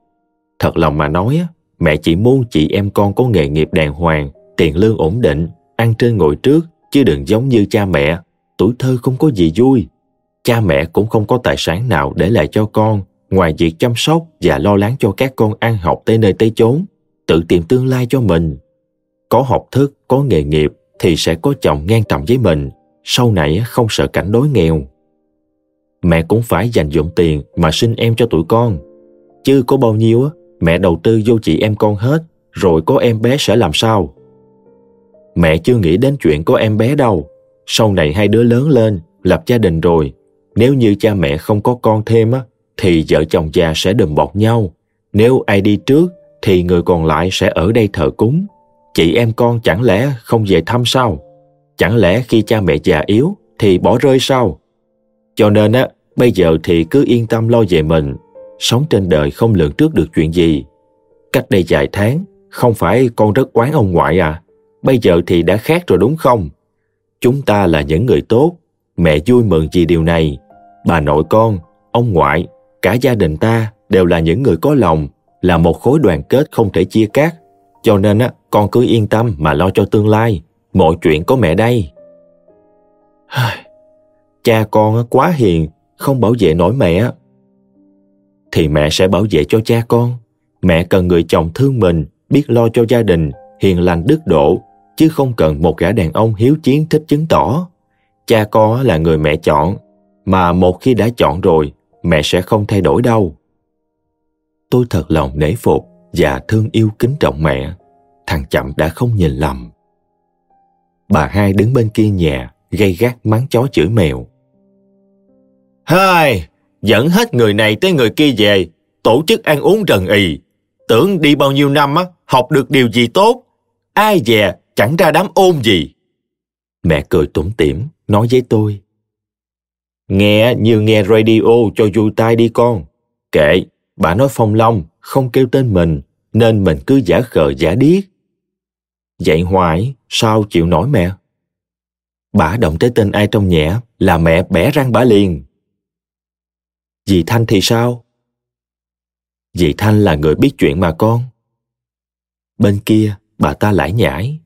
S1: Thật lòng mà nói, mẹ chỉ muốn chị em con có nghề nghiệp đàng hoàng, tiền lương ổn định, ăn trên ngồi trước, chứ đừng giống như cha mẹ. Tuổi thơ không có gì vui. Cha mẹ cũng không có tài sản nào để lại cho con, ngoài việc chăm sóc và lo lắng cho các con ăn học tới nơi tới chốn, tự tìm tương lai cho mình. Có học thức, có nghề nghiệp thì sẽ có chồng ngang tầm với mình, sau này không sợ cảnh đói nghèo. Mẹ cũng phải dành dụng tiền mà sinh em cho tụi con. Chứ có bao nhiêu mẹ đầu tư vô chị em con hết, rồi có em bé sẽ làm sao? Mẹ chưa nghĩ đến chuyện có em bé đâu. Sau này hai đứa lớn lên, lập gia đình rồi. Nếu như cha mẹ không có con thêm á, thì vợ chồng già sẽ đùm bọc nhau. Nếu ai đi trước, thì người còn lại sẽ ở đây thờ cúng. Chị em con chẳng lẽ không về thăm sao? Chẳng lẽ khi cha mẹ già yếu thì bỏ rơi sao? Cho nên á, bây giờ thì cứ yên tâm lo về mình. Sống trên đời không lường trước được chuyện gì. Cách đây vài tháng, không phải con rất oán ông ngoại à? Bây giờ thì đã khác rồi đúng không? Chúng ta là những người tốt. Mẹ vui mừng vì điều này. Bà nội con, ông ngoại, cả gia đình ta đều là những người có lòng, là một khối đoàn kết không thể chia cắt. Cho nên á, con cứ yên tâm mà lo cho tương lai. Mọi chuyện có mẹ đây. Cha con quá hiền, không bảo vệ nổi mẹ. Thì mẹ sẽ bảo vệ cho cha con. Mẹ cần người chồng thương mình, biết lo cho gia đình, hiền lành đức độ, chứ không cần một gã đàn ông hiếu chiến thích chứng tỏ. Cha con là người mẹ chọn, mà một khi đã chọn rồi, mẹ sẽ không thay đổi đâu. Tôi thật lòng nể phục và thương yêu kính trọng mẹ. Thằng chậm đã không nhìn lầm. Bà hai đứng bên kia nhà, gây gắt mắng chó chửi mèo. Hai, dẫn hết người này tới người kia về, tổ chức ăn uống rần ì. Tưởng đi bao nhiêu năm á, học được điều gì tốt. Ai dè, chẳng ra đám ôn gì. Mẹ cười tủm tỉm, nói với tôi. Nghe như nghe radio cho vui tai đi con. Kệ, bà nói phong long, không kêu tên mình, nên mình cứ giả khờ giả điếc. Vậy hoài, sao chịu nổi mẹ? Bà động tới tên ai trong nhẹ là mẹ bẻ răng bà liền. Dì Thanh thì sao? Dì Thanh là người biết chuyện mà con. Bên kia, bà ta lại nhảy.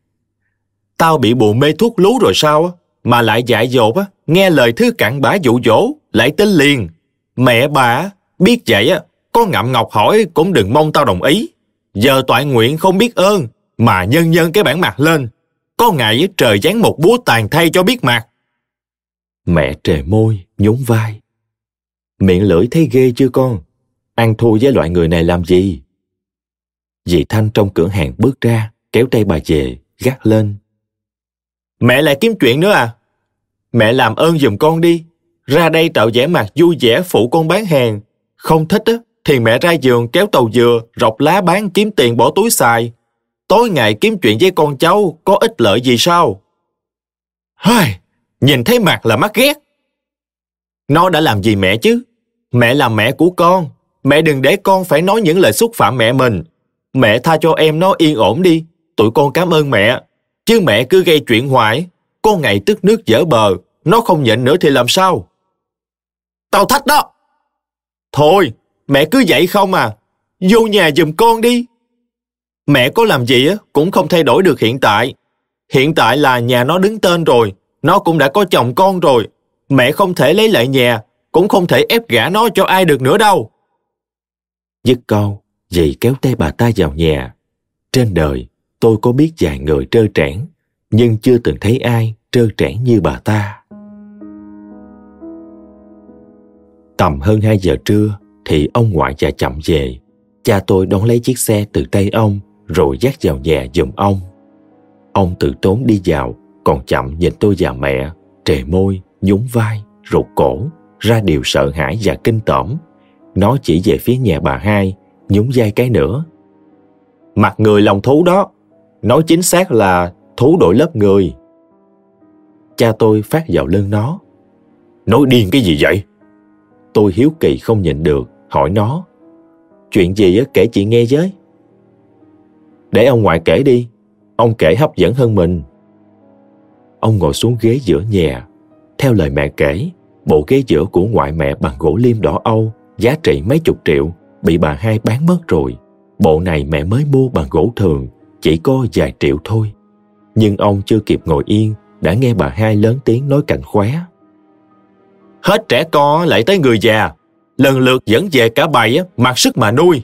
S1: Tao bị bù mê thuốc lú rồi sao? Mà lại dại dột á, nghe lời thứ cặn bã dụ dỗ, lại tin liền. Mẹ bà, biết vậy á, có ngậm ngọc hỏi cũng đừng mong tao đồng ý. Giờ toại nguyện không biết ơn, mà nhân nhân cái bản mặt lên. Có ngày trời giáng một búa tàn thay cho biết mặt. Mẹ trề môi, nhún vai. Miệng lưỡi thấy ghê chưa con? Ăn thua với loại người này làm gì? Dì Thanh trong cửa hàng bước ra, kéo tay bà về, gắt lên. Mẹ lại kiếm chuyện nữa à? Mẹ làm ơn giùm con đi. Ra đây tạo vẻ mặt vui vẻ phụ con bán hàng. Không thích á, thì mẹ ra giường kéo tàu dừa, rọc lá bán kiếm tiền bỏ túi xài. Tối ngày kiếm chuyện với con cháu có ích lợi gì sao? Hơi, nhìn thấy mặt là mắt ghét. Nó đã làm gì mẹ chứ? Mẹ là mẹ của con. Mẹ đừng để con phải nói những lời xúc phạm mẹ mình. Mẹ tha cho em nó yên ổn đi. Tụi con cảm ơn mẹ. Chứ mẹ cứ gây chuyện hoài. Có ngày tức nước dở bờ. Nó không nhịn nữa thì làm sao? Tao thách đó. Thôi, mẹ cứ vậy không à. Vô nhà giùm con đi. Mẹ có làm gì á cũng không thay đổi được hiện tại. Hiện tại là nhà nó đứng tên rồi. Nó cũng đã có chồng con rồi. Mẹ không thể lấy lại nhà cũng không thể ép gả nó cho ai được nữa đâu. Dứt câu, dì kéo tay bà ta vào nhà. Trên đời, tôi có biết vài người trơ trẽn, nhưng chưa từng thấy ai trơ trẽn như bà ta. Tầm hơn 2 giờ trưa thì ông ngoại già chậm về. Cha tôi đón lấy chiếc xe từ tay ông rồi dắt vào nhà giùm ông. Ông tự tốn đi vào, còn chậm nhìn tôi và mẹ, trề môi, nhún vai, rụt cổ, ra điều sợ hãi và kinh tởm. Nó chỉ về phía nhà bà hai, nhún vai cái nữa. Mặt người lòng thú đó, nói chính xác là thú đổi lớp người. Cha tôi phát vào lưng nó.
S2: Nói điên cái gì vậy?
S1: Tôi hiếu kỳ không nhìn được, hỏi nó. Chuyện gì kể chị nghe với. Để ông ngoại kể đi, ông kể hấp dẫn hơn mình. Ông ngồi xuống ghế giữa nhà. Theo lời mẹ kể, bộ ghế giữa của ngoại mẹ bằng gỗ liêm đỏ Âu, giá trị mấy chục triệu, bị bà hai bán mất rồi. Bộ này mẹ mới mua bằng gỗ thường, chỉ có vài triệu thôi. Nhưng ông chưa kịp ngồi yên, đã nghe bà hai lớn tiếng nói cạnh khóe.
S2: Hết trẻ con lại tới người già, lần lượt dẫn về cả bầy mặc sức mà nuôi.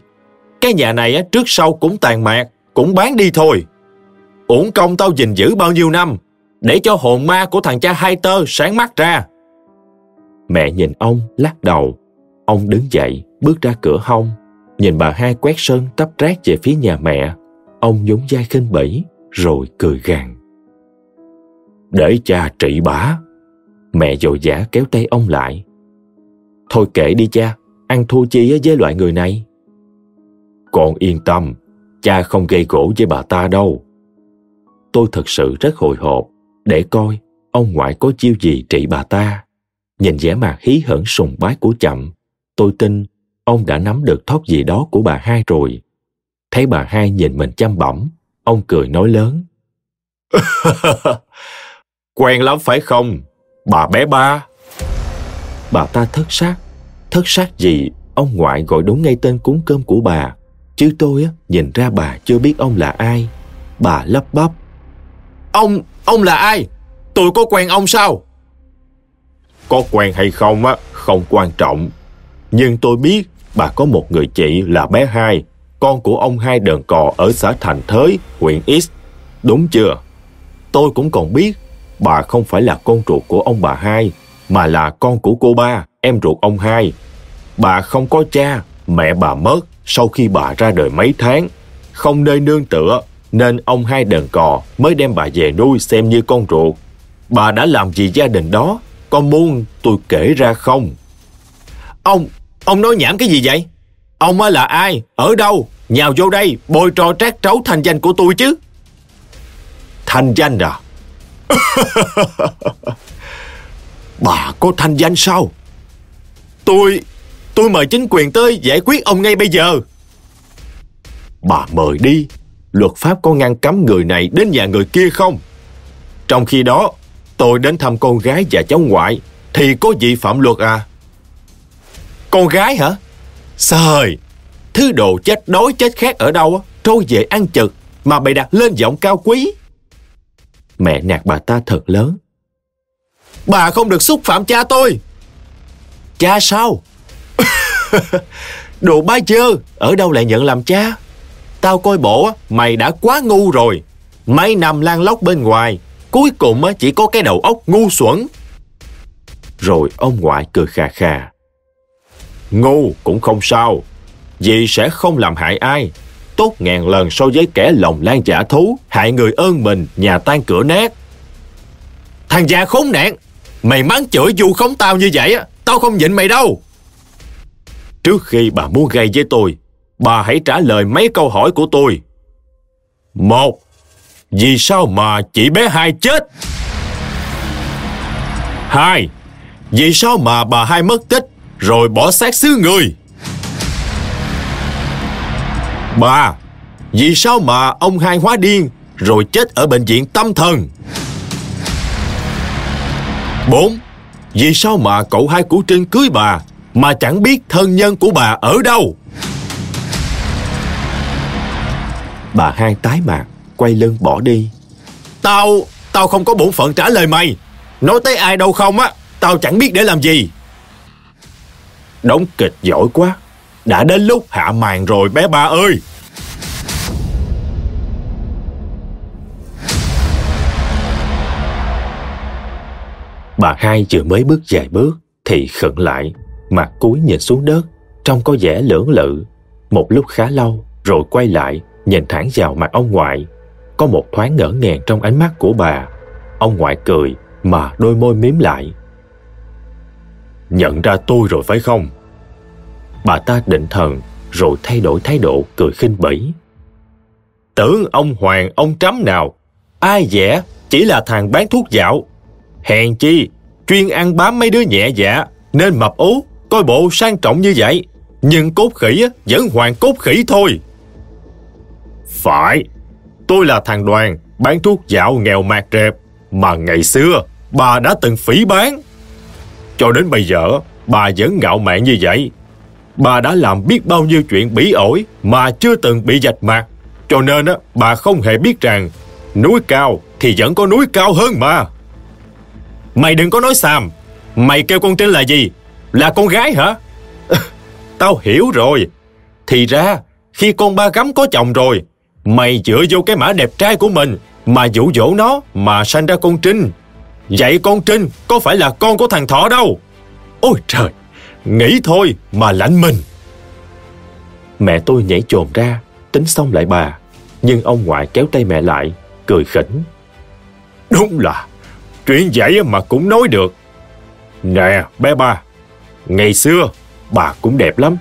S2: Cái nhà này trước sau cũng tàn mạc, cũng bán đi thôi. Uổng công tao gìn giữ bao nhiêu năm, để cho hồn ma của thằng cha hai tơ sáng mắt ra.
S1: Mẹ nhìn ông lắc đầu. Ông đứng dậy, bước ra cửa hông, nhìn bà hai quét sơn tấp rác về phía nhà mẹ. Ông nhún vai khinh bỉ, rồi cười gằn. Để cha trị bá, Mẹ dội dã kéo tay ông lại. Thôi kệ đi cha, ăn thua chi với loại người này. Con yên tâm, cha không gây gỗ với bà ta đâu. Tôi thật sự rất hồi hộp để coi ông ngoại có chiêu gì trị bà ta. Nhìn vẻ mặt hí hởn sùng bái của chậm, tôi tin ông đã nắm được thóp gì đó của bà hai rồi. Thấy bà hai nhìn mình chăm bẩm, ông cười nói lớn.
S2: Quen lắm phải không, bà bé ba?
S1: Bà ta thất xác. Thất xác gì, ông ngoại gọi đúng ngay tên cúng cơm của bà. Chứ tôi á, nhìn ra bà chưa biết ông là ai. Bà lắp bắp.
S2: Ông, ông là ai? Tôi có quen ông sao? Có quen hay không á, không quan trọng. Nhưng tôi biết bà có một người chị là bé hai, con của ông hai đờn cò ở xã Thành Thới, huyện X. Đúng chưa? Tôi cũng còn biết bà không phải là con ruột của ông bà hai, mà là con của cô ba, em ruột ông hai. Bà không có cha, mẹ bà mất sau khi bà ra đời mấy tháng, không nơi nương tựa, nên ông hai đờn cò mới đem bà về nuôi xem như con ruột. Bà đã làm gì gia đình đó, con muốn tôi kể ra không? Ông, ông nói nhảm cái gì vậy? Ông là ai? Ở đâu? Nhào vô đây, bôi trò trát trấu thành danh của tôi chứ. Thành danh à? bà có thanh danh sao? Tôi, tôi mời chính quyền tới giải quyết ông ngay bây giờ. Bà mời đi, luật pháp có ngăn cấm người này đến nhà người kia không? Trong khi đó, tôi đến thăm con gái và cháu ngoại, thì có gì phạm luật à? Con gái hả? Sời, thứ đồ chết đói chết khác ở đâu trôi về ăn chực mà bày đặt lên giọng cao quý.
S1: Mẹ nạt bà ta thật lớn.
S2: Bà không được xúc phạm cha tôi. Cha sao? Đồ ba chơ, ở đâu lại nhận làm cha? Tao coi bộ mày đã quá ngu rồi. Mấy năm lan lóc bên ngoài, cuối cùng chỉ có cái đầu óc ngu xuẩn. Rồi ông ngoại cười khà khà. Ngu cũng không sao, vì sẽ không làm hại ai. Tốt ngàn lần so với kẻ lòng lan giả thú, hại người ơn mình, nhà tan cửa nát. Thằng già khốn nạn, mày mắng chửi vu khống tao như vậy, á, tao không nhịn mày đâu. Trước khi bà muốn gây với tôi, bà hãy trả lời mấy câu hỏi của tôi. Một, vì sao mà chị bé hai chết? Hai, vì sao mà bà hai mất tích rồi bỏ xác xứ người? Ba, vì sao mà ông hai hóa điên rồi chết ở bệnh viện tâm thần? Bốn, vì sao mà cậu hai của Trinh cưới bà mà chẳng biết thân nhân của bà ở đâu?
S1: Bà hai tái mặt, quay lưng bỏ đi.
S2: Tao, tao không có bổn phận trả lời mày. Nói tới ai đâu không á, tao chẳng biết để làm gì. Đóng kịch giỏi quá. Đã đến lúc hạ màn rồi bé ba ơi.
S1: Bà hai vừa mới bước vài bước thì khựng lại, mặt cúi nhìn xuống đất, trông có vẻ lưỡng lự. Một lúc khá lâu rồi quay lại nhìn thẳng vào mặt ông ngoại. Có một thoáng ngỡ ngàng trong ánh mắt của bà. Ông ngoại cười mà đôi môi miếm lại.
S2: Nhận ra tôi rồi phải không?
S1: Bà ta định thần rồi thay đổi thái độ cười khinh bỉ.
S2: Tưởng ông Hoàng ông Trắm nào, ai dẻ chỉ là thằng bán thuốc dạo. Hèn chi, chuyên ăn bám mấy đứa nhẹ dạ, nên mập ú, coi bộ sang trọng như vậy. Nhưng cốt khỉ vẫn hoàng cốt khỉ thôi. Phải, tôi là thằng đoàn, bán thuốc dạo nghèo mạt rệp, mà ngày xưa bà đã từng phỉ bán. Cho đến bây giờ, bà vẫn ngạo mạn như vậy. Bà đã làm biết bao nhiêu chuyện bỉ ổi mà chưa từng bị dạch mặt. Cho nên bà không hề biết rằng núi cao thì vẫn có núi cao hơn mà. Mày đừng có nói xàm. Mày kêu con Trinh là gì? Là con gái hả? Tao hiểu rồi. Thì ra, khi con ba gắm có chồng rồi, mày dựa vô cái mã đẹp trai của mình mà dụ dỗ nó mà sanh ra con Trinh. Vậy con Trinh có phải là con của thằng Thọ đâu? Ôi trời, nghĩ thôi mà lạnh mình.
S1: Mẹ tôi nhảy chồm ra, tính xong lại bà. Nhưng ông ngoại kéo tay mẹ lại, cười khỉnh.
S2: Đúng là, chuyện vậy mà cũng nói được. Nè, bé ba, ngày xưa bà cũng đẹp lắm.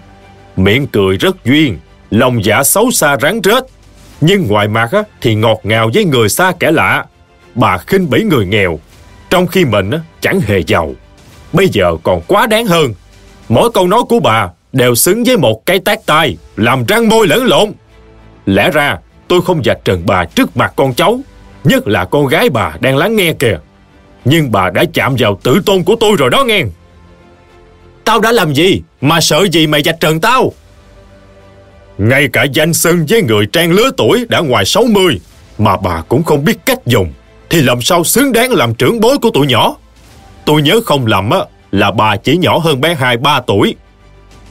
S2: Miệng cười rất duyên, lòng dạ xấu xa rắn rết. Nhưng ngoài mặt á, thì ngọt ngào với người xa kẻ lạ. Bà khinh bỉ người nghèo, trong khi mình á, chẳng hề giàu. Bây giờ còn quá đáng hơn. Mỗi câu nói của bà đều xứng với một cái tác tai, làm răng môi lẫn lộn. Lẽ ra tôi không dạch trần bà trước mặt con cháu, nhất là con gái bà đang lắng nghe kìa. Nhưng bà đã chạm vào tự tôn của tôi rồi đó nghe. Tao đã làm gì mà sợ gì mày dạch trần tao? Ngay cả danh xưng với người trang lứa tuổi đã ngoài 60 mà bà cũng không biết cách dùng thì làm sao xứng đáng làm trưởng bối của tụi nhỏ. Tôi nhớ không lầm á là bà chỉ nhỏ hơn bé hai 3 tuổi.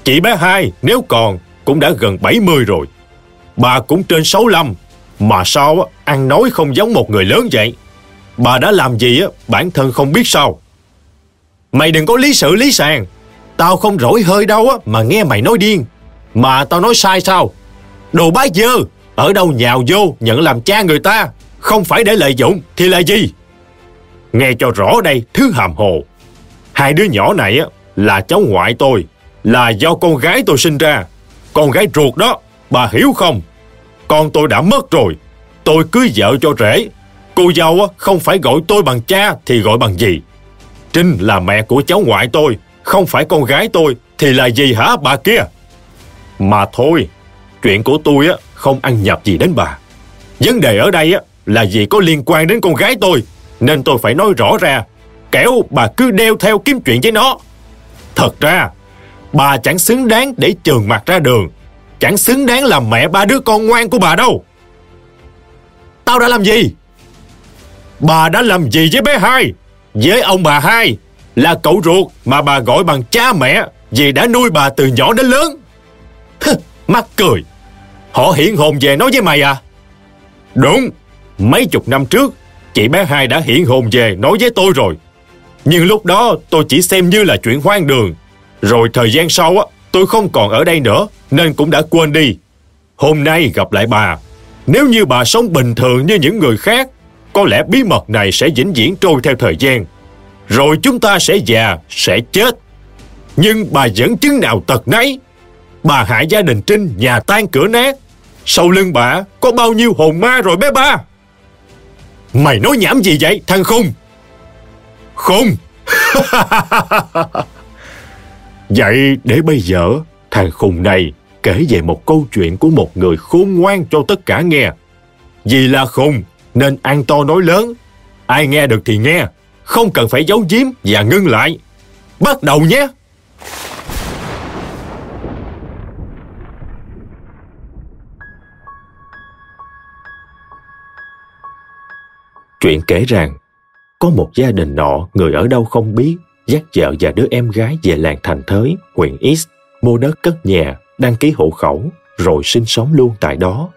S2: Chị bé hai nếu còn cũng đã gần 70 rồi. Bà cũng trên 65 mà sao á, ăn nói không giống một người lớn vậy. Bà đã làm gì á bản thân không biết sao. Mày đừng có lý sự lý sàng. Tao không rỗi hơi đâu á mà nghe mày nói điên. Mà tao nói sai sao? Đồ bá dơ, ở đâu nhào vô nhận làm cha người ta, không phải để lợi dụng thì là gì? Nghe cho rõ đây, thứ hàm hồ. Hai đứa nhỏ này á là cháu ngoại tôi, là do con gái tôi sinh ra. Con gái ruột đó, bà hiểu không? Con tôi đã mất rồi, tôi cưới vợ cho rể. Cô dâu á không phải gọi tôi bằng cha thì gọi bằng gì? Trinh là mẹ của cháu ngoại tôi, không phải con gái tôi thì là gì hả bà kia? Mà thôi, chuyện của tôi á không ăn nhập gì đến bà. Vấn đề ở đây á là gì có liên quan đến con gái tôi, nên tôi phải nói rõ ra. Kẻo bà cứ đeo theo kiếm chuyện với nó. Thật ra, bà chẳng xứng đáng để trường mặt ra đường. Chẳng xứng đáng làm mẹ ba đứa con ngoan của bà đâu. Tao đã làm gì? Bà đã làm gì với bé hai? Với ông bà hai là cậu ruột mà bà gọi bằng cha mẹ vì đã nuôi bà từ nhỏ đến lớn. Mắc cười. Họ hiện hồn về nói với mày à? Đúng, mấy chục năm trước, chị bé hai đã hiện hồn về nói với tôi rồi. Nhưng lúc đó tôi chỉ xem như là chuyện hoang đường. Rồi thời gian sau á, tôi không còn ở đây nữa, nên cũng đã quên đi. Hôm nay gặp lại bà, nếu như bà sống bình thường như những người khác, có lẽ bí mật này sẽ vĩnh viễn trôi theo thời gian. Rồi chúng ta sẽ già, sẽ chết. Nhưng bà vẫn chứng nào tật nấy. Bà hại gia đình Trinh nhà tan cửa nát. Sau lưng bà có bao nhiêu hồn ma rồi bé ba? Mày nói nhảm gì vậy thằng khùng? Khùng! vậy để bây giờ thằng khùng này kể về một câu chuyện của một người khôn ngoan cho tất cả nghe. Vì là khùng nên ăn to nói lớn. Ai nghe được thì nghe, không cần phải giấu giếm và ngưng lại. Bắt đầu nhé!
S1: Chuyện kể rằng, có một gia đình nọ người ở đâu không biết dắt vợ và đứa em gái về làng Thành Thới, huyện East, mua đất cất nhà, đăng ký hộ khẩu, rồi sinh sống luôn tại đó.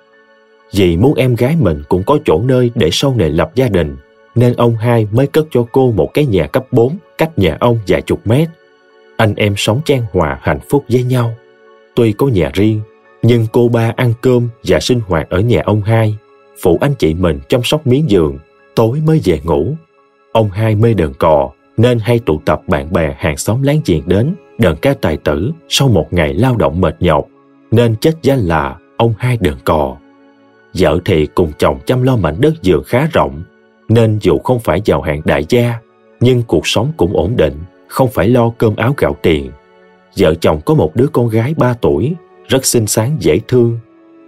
S1: Vì muốn em gái mình cũng có chỗ nơi để sau này lập gia đình, nên ông hai mới cất cho cô một cái nhà cấp 4 cách nhà ông vài chục mét. Anh em sống trang hòa hạnh phúc với nhau. Tuy có nhà riêng, nhưng cô ba ăn cơm và sinh hoạt ở nhà ông hai, phụ anh chị mình chăm sóc miếng giường, tối mới về ngủ. Ông hai mê đờn cò nên hay tụ tập bạn bè hàng xóm láng giềng đến đờn ca tài tử sau một ngày lao động mệt nhọc, nên chết danh là ông hai đờn cò. Vợ thì cùng chồng chăm lo mảnh đất vườn khá rộng, nên dù không phải giàu hạng đại gia, nhưng cuộc sống cũng ổn định, không phải lo cơm áo gạo tiền. Vợ chồng có một đứa con gái 3 tuổi, rất xinh xắn dễ thương,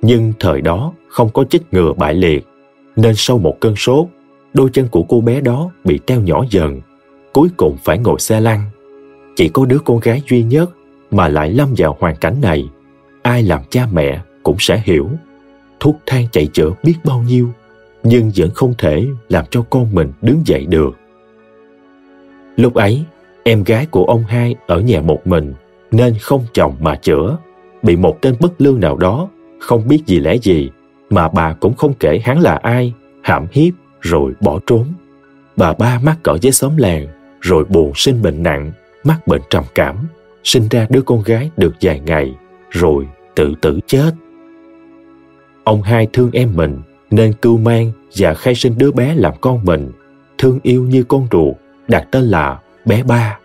S1: nhưng thời đó không có chích ngừa bại liệt, nên sau một cơn sốt, đôi chân của cô bé đó bị teo nhỏ dần, cuối cùng phải ngồi xe lăn. Chỉ có đứa con gái duy nhất mà lại lâm vào hoàn cảnh này, ai làm cha mẹ cũng sẽ hiểu. Thuốc thang chạy chữa biết bao nhiêu, nhưng vẫn không thể làm cho con mình đứng dậy được. Lúc ấy, em gái của ông hai ở nhà một mình nên không chồng mà chữa, bị một tên bất lương nào đó không biết gì lẽ gì mà bà cũng không kể hắn là ai, hãm hiếp rồi bỏ trốn. Bà ba mắc cỡ với xóm làng rồi buồn sinh bệnh nặng, mắc bệnh trầm cảm, sinh ra đứa con gái được vài ngày rồi tự tử chết. Ông hai thương em mình nên cưu mang và khai sinh đứa bé làm con mình, thương yêu như con ruột, đặt tên là bé ba.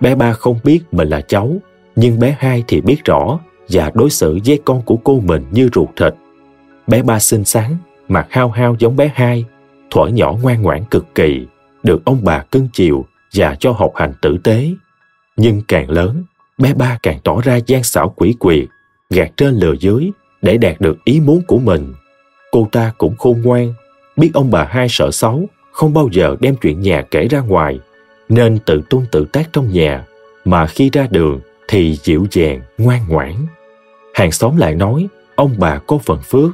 S1: Bé ba không biết mình là cháu, nhưng bé hai thì biết rõ và đối xử với con của cô mình như ruột thịt. Bé ba xinh xắn, mặt hao hao giống bé hai, thuở nhỏ ngoan ngoãn cực kỳ, được ông bà cưng chiều và cho học hành tử tế. Nhưng càng lớn, bé ba càng tỏ ra gian xảo quỷ quyệt, gạt trên lừa dưới để đạt được ý muốn của mình. Cô ta cũng khôn ngoan, biết ông bà hai sợ xấu, không bao giờ đem chuyện nhà kể ra ngoài, nên tự tung tự tác trong nhà, mà khi ra đường thì dịu dàng, ngoan ngoãn. Hàng xóm lại nói, ông bà có phần phước,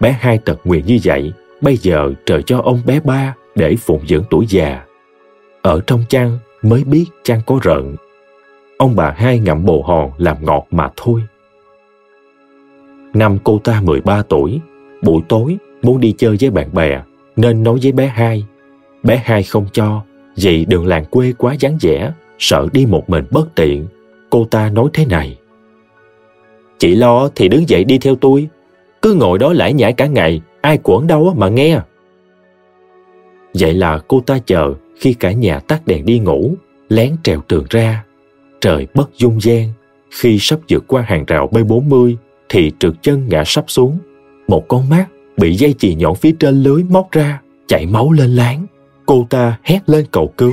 S1: bé hai tật nguyện như vậy, bây giờ trời cho ông bé ba để phụng dưỡng tuổi già. Ở trong chăn mới biết chăn có rợn. Ông bà hai ngậm bồ hòn làm ngọt mà thôi. Năm cô ta 13 tuổi, buổi tối muốn đi chơi với bạn bè nên nói với bé hai. Bé hai không cho, vì đường làng quê quá vắng vẻ, sợ đi một mình bất tiện. Cô ta nói thế này. Chị lo thì đứng dậy đi theo tôi. Cứ ngồi đó lải nhải cả ngày, ai quẩn đâu mà nghe. Vậy là cô ta chờ khi cả nhà tắt đèn đi ngủ, lén trèo tường ra. Trời bất dung gian, khi sắp vượt qua hàng rào B40 thì trượt chân ngã sắp xuống. Một con mắt bị dây chì nhọn phía trên lưới móc ra, chảy máu lên láng. Cô ta hét lên cầu cứu.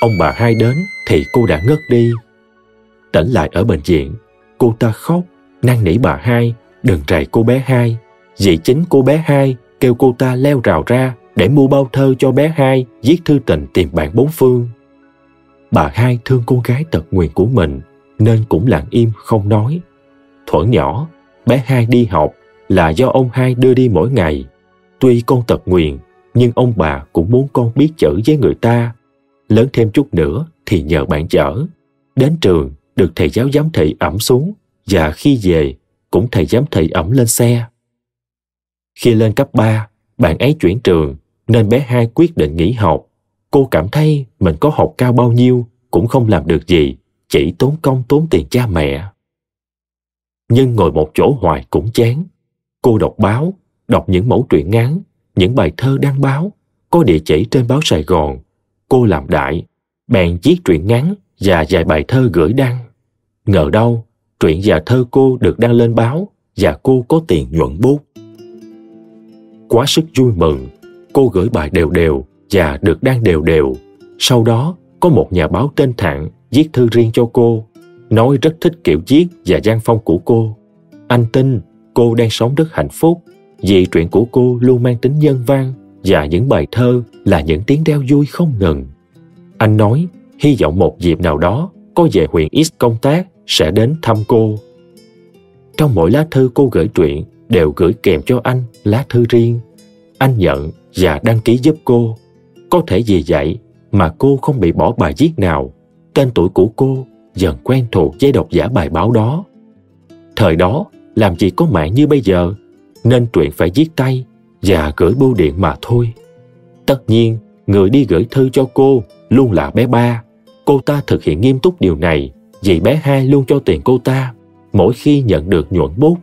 S1: Ông bà hai đến thì cô đã ngất đi. Tỉnh lại ở bệnh viện, cô ta khóc, năn nỉ bà hai đừng rầy cô bé hai. Vì chính cô bé hai kêu cô ta leo rào ra để mua bao thơ cho bé hai viết thư tình tìm bạn bốn phương. Bà hai thương cô gái tật nguyền của mình nên cũng lặng im không nói. Thuở nhỏ, bé hai đi học là do ông hai đưa đi mỗi ngày. Tuy con tật nguyền, nhưng ông bà cũng muốn con biết chữ với người ta. Lớn thêm chút nữa thì nhờ bạn chở. Đến trường, được thầy giáo giám thị ẩm xuống và khi về, cũng thầy giám thị ẩm lên xe. Khi lên cấp 3, bạn ấy chuyển trường nên bé hai quyết định nghỉ học. Cô cảm thấy mình có học cao bao nhiêu cũng không làm được gì, chỉ tốn công tốn tiền cha mẹ. Nhưng ngồi một chỗ hoài cũng chán. Cô đọc báo, đọc những mẫu truyện ngắn, những bài thơ đăng báo, có địa chỉ trên báo Sài Gòn. Cô làm đại, bèn viết truyện ngắn và vài bài thơ gửi đăng. Ngờ đâu, truyện và thơ cô được đăng lên báo và cô có tiền nhuận bút. Quá sức vui mừng, cô gửi bài đều đều và được đăng đều đều. Sau đó, có một nhà báo tên Thạng viết thư riêng cho cô, nói rất thích kiểu viết và gian phong của cô. Anh tin cô đang sống rất hạnh phúc vì truyện của cô luôn mang tính nhân văn và những bài thơ là những tiếng reo vui không ngừng. Anh nói, hy vọng một dịp nào đó có về huyện X công tác sẽ đến thăm cô. Trong mỗi lá thư cô gửi truyện đều gửi kèm cho anh lá thư riêng. Anh nhận và đăng ký giúp cô. Có thể vì vậy mà cô không bị bỏ bài viết nào. Tên tuổi của cô dần quen thuộc với độc giả bài báo đó. Thời đó, làm gì có mạng như bây giờ, nên truyện phải viết tay và gửi bưu điện mà thôi. Tất nhiên, người đi gửi thư cho cô luôn là bé ba. Cô ta thực hiện nghiêm túc điều này vì bé hai luôn cho tiền cô ta mỗi khi nhận được nhuận bút.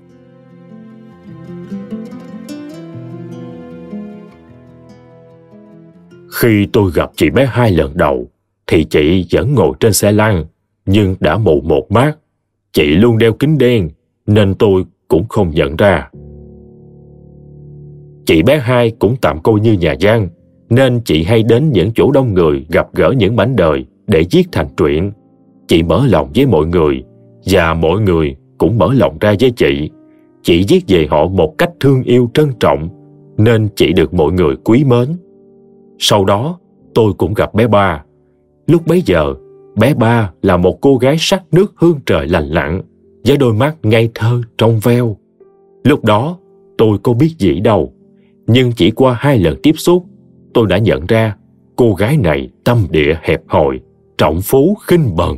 S1: Khi tôi gặp chị bé hai lần đầu, thì chị vẫn ngồi trên xe lăn, nhưng đã mù một mắt. Chị luôn đeo kính đen, nên tôi cũng không nhận ra. Chị bé hai cũng tạm coi như nhà giang, nên chị hay đến những chỗ đông người gặp gỡ những mảnh đời để viết thành truyện. Chị mở lòng với mọi người, và mọi người cũng mở lòng ra với chị. Chị viết về họ một cách thương yêu trân trọng, nên chị được mọi người quý mến. Sau đó, tôi cũng gặp bé ba. Lúc bấy giờ, bé ba là một cô gái sắc nước hương trời lành lặn, với đôi mắt ngây thơ trong veo. Lúc đó, tôi có biết gì đâu, nhưng chỉ qua hai lần tiếp xúc, tôi đã nhận ra cô gái này tâm địa hẹp hòi, trọng phú khinh bần.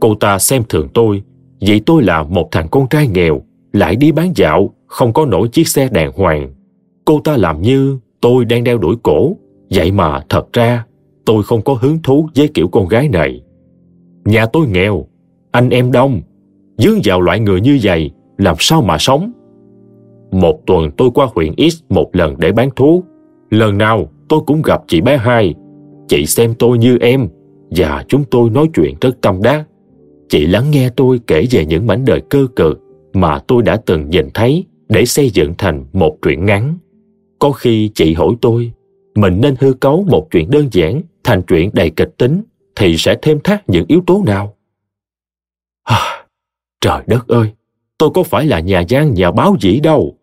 S1: Cô ta xem thường tôi vì tôi là một thằng con trai nghèo, lại đi bán dạo, không có nổi chiếc xe đàng hoàng. Cô ta làm như tôi đang đeo đuổi cổ, vậy mà thật ra tôi không có hứng thú với kiểu con gái này. Nhà tôi nghèo, anh em đông, dướng vào loại người như vậy, làm sao mà sống? Một tuần tôi qua huyện X một lần để bán thuốc. Lần nào tôi cũng gặp chị bé hai. Chị xem tôi như em và chúng tôi nói chuyện rất tâm đắc. Chị lắng nghe tôi kể về những mảnh đời cơ cực mà tôi đã từng nhìn thấy để xây dựng thành một truyện ngắn. Có khi chị hỏi tôi, mình nên hư cấu một chuyện đơn giản thành chuyện đầy kịch tính thì sẽ thêm thắt những yếu tố nào? À, trời đất ơi, tôi có phải là nhà gian nhà báo gì đâu.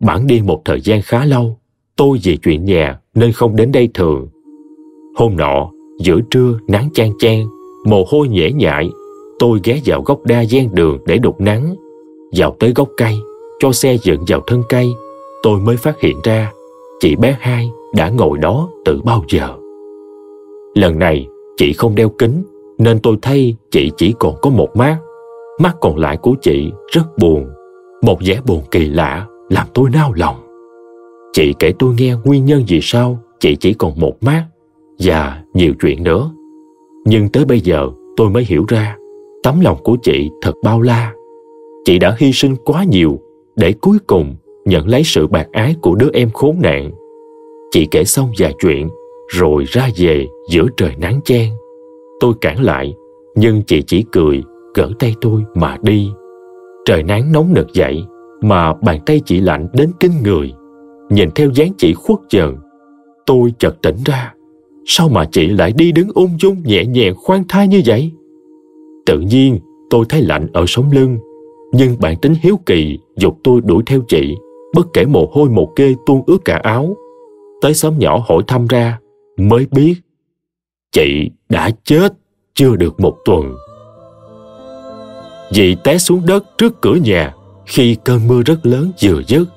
S1: Bản đi một thời gian khá lâu, tôi vì chuyện nhà nên không đến đây thường. Hôm nọ, giữa trưa nắng chang chang, mồ hôi nhễ nhại, tôi ghé vào gốc đa gian đường để đục nắng. Vào tới gốc cây, cho xe dựng vào thân cây, tôi mới phát hiện ra chị bé hai đã ngồi đó từ bao giờ. Lần này, chị không đeo kính, nên tôi thấy chị chỉ còn có một mắt. Mắt còn lại của chị rất buồn, một vẻ buồn kỳ lạ làm tôi nao lòng. Chị kể tôi nghe nguyên nhân vì sao chị chỉ còn một mắt và nhiều chuyện nữa. Nhưng tới bây giờ tôi mới hiểu ra tấm lòng của chị thật bao la. Chị đã hy sinh quá nhiều để cuối cùng nhận lấy sự bạc ái của đứa em khốn nạn. Chị kể xong vài chuyện rồi ra về giữa trời nắng chen. Tôi cản lại nhưng chị chỉ cười gỡ tay tôi mà đi. Trời nắng nóng nực dậy mà bàn tay chị lạnh đến kinh người. Nhìn theo dáng chị khuất dần, tôi chợt tỉnh ra. Sao mà chị lại đi đứng ung dung nhẹ nhàng khoan thai như vậy? Tự nhiên tôi thấy lạnh ở sống lưng, nhưng bản tính hiếu kỳ dục tôi đuổi theo chị, bất kể mồ hôi mồ kê tuôn ướt cả áo. Tới xóm nhỏ hỏi thăm ra, mới biết chị đã chết chưa được một tuần. Dị té xuống đất trước cửa nhà khi cơn mưa rất lớn vừa dứt.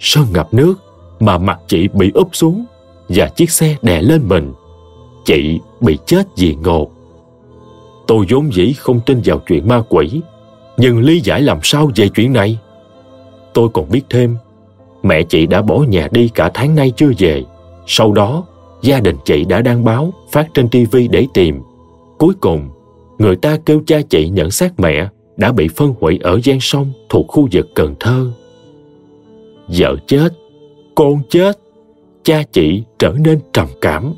S1: Sân ngập nước mà mặt chị bị úp xuống và chiếc xe đè lên mình. Chị bị chết vì ngột. Tôi vốn dĩ không tin vào chuyện ma quỷ, nhưng lý giải làm sao về chuyện này? Tôi còn biết thêm, mẹ chị đã bỏ nhà đi cả tháng nay chưa về. Sau đó, gia đình chị đã đăng báo phát trên tivi để tìm. Cuối cùng, người ta kêu cha chị nhận xác mẹ đã bị phân hủy ở gian sông thuộc khu vực Cần Thơ. Vợ chết, con chết, cha chị trở nên trầm cảm.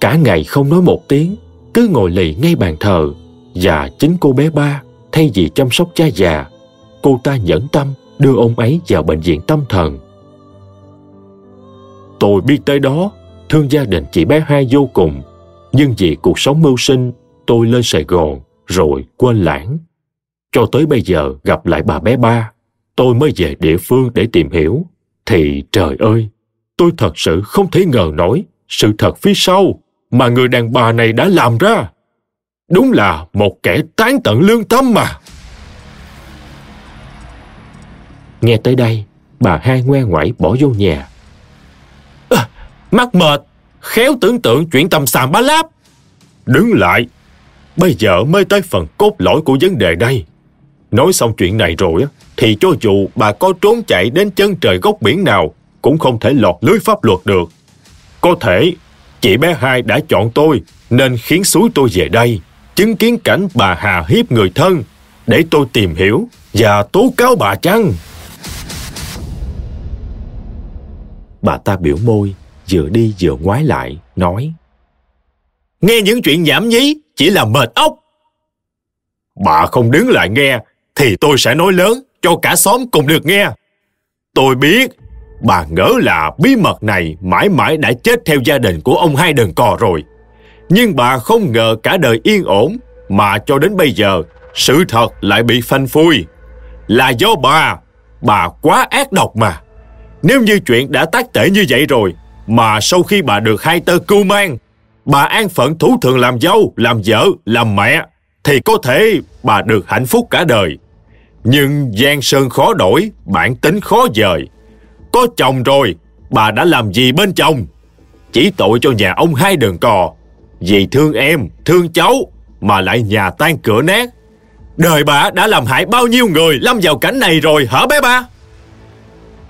S1: Cả ngày không nói một tiếng, cứ ngồi lì ngay bàn thờ. Và chính cô bé ba, thay vì chăm sóc cha già, cô ta nhẫn tâm đưa ông ấy vào bệnh viện tâm thần. Tôi biết tới đó, thương gia đình chị bé hai vô cùng. Nhưng vì cuộc sống mưu sinh, tôi lên Sài Gòn rồi quên lãng. Cho tới bây giờ gặp lại bà bé ba, tôi mới về địa phương để tìm hiểu. Thì trời ơi, tôi thật sự không thể ngờ nổi sự thật phía sau mà người đàn bà này đã làm ra. Đúng là một kẻ tán tận lương tâm mà. Nghe tới đây, bà hai ngoe ngoải bỏ vô nhà mắt mệt, khéo tưởng tượng chuyện tầm sàm bá láp. Đứng lại, bây giờ mới tới phần cốt lõi của vấn đề đây. Nói xong chuyện này rồi thì cho dù bà có trốn chạy đến chân trời góc biển nào cũng không thể lọt lưới pháp luật được.
S2: Có thể chị bé hai đã chọn tôi nên khiến suối tôi về đây, chứng kiến cảnh bà Hà hiếp người thân để tôi tìm hiểu và tố cáo bà chăng?
S1: Bà ta biểu môi, vừa đi vừa ngoái lại, nói
S2: Nghe những chuyện nhảm nhí chỉ là mệt ốc. Bà không đứng lại nghe thì tôi sẽ nói lớn cho cả xóm cùng được nghe. Tôi biết bà ngỡ là bí mật này mãi mãi đã chết theo gia đình của ông hai đần cò rồi. Nhưng bà không ngờ cả đời yên ổn mà cho đến bây giờ sự thật lại bị phanh phui. Là do bà, bà quá ác độc mà. Nếu như chuyện đã tác tệ như vậy rồi mà sau khi bà được hai tơ cưu mang, bà an phận thú thường làm dâu, làm vợ, làm mẹ thì có thể bà được hạnh phúc cả đời. Nhưng gian sơn khó đổi, bản tính khó dời. Có chồng rồi, bà đã làm gì bên chồng? Chỉ tội cho nhà ông hai đường cò. Vì thương em, thương cháu, mà lại nhà tan cửa nát. Đời bà đã làm hại bao nhiêu người lâm vào cảnh này rồi hả bé ba?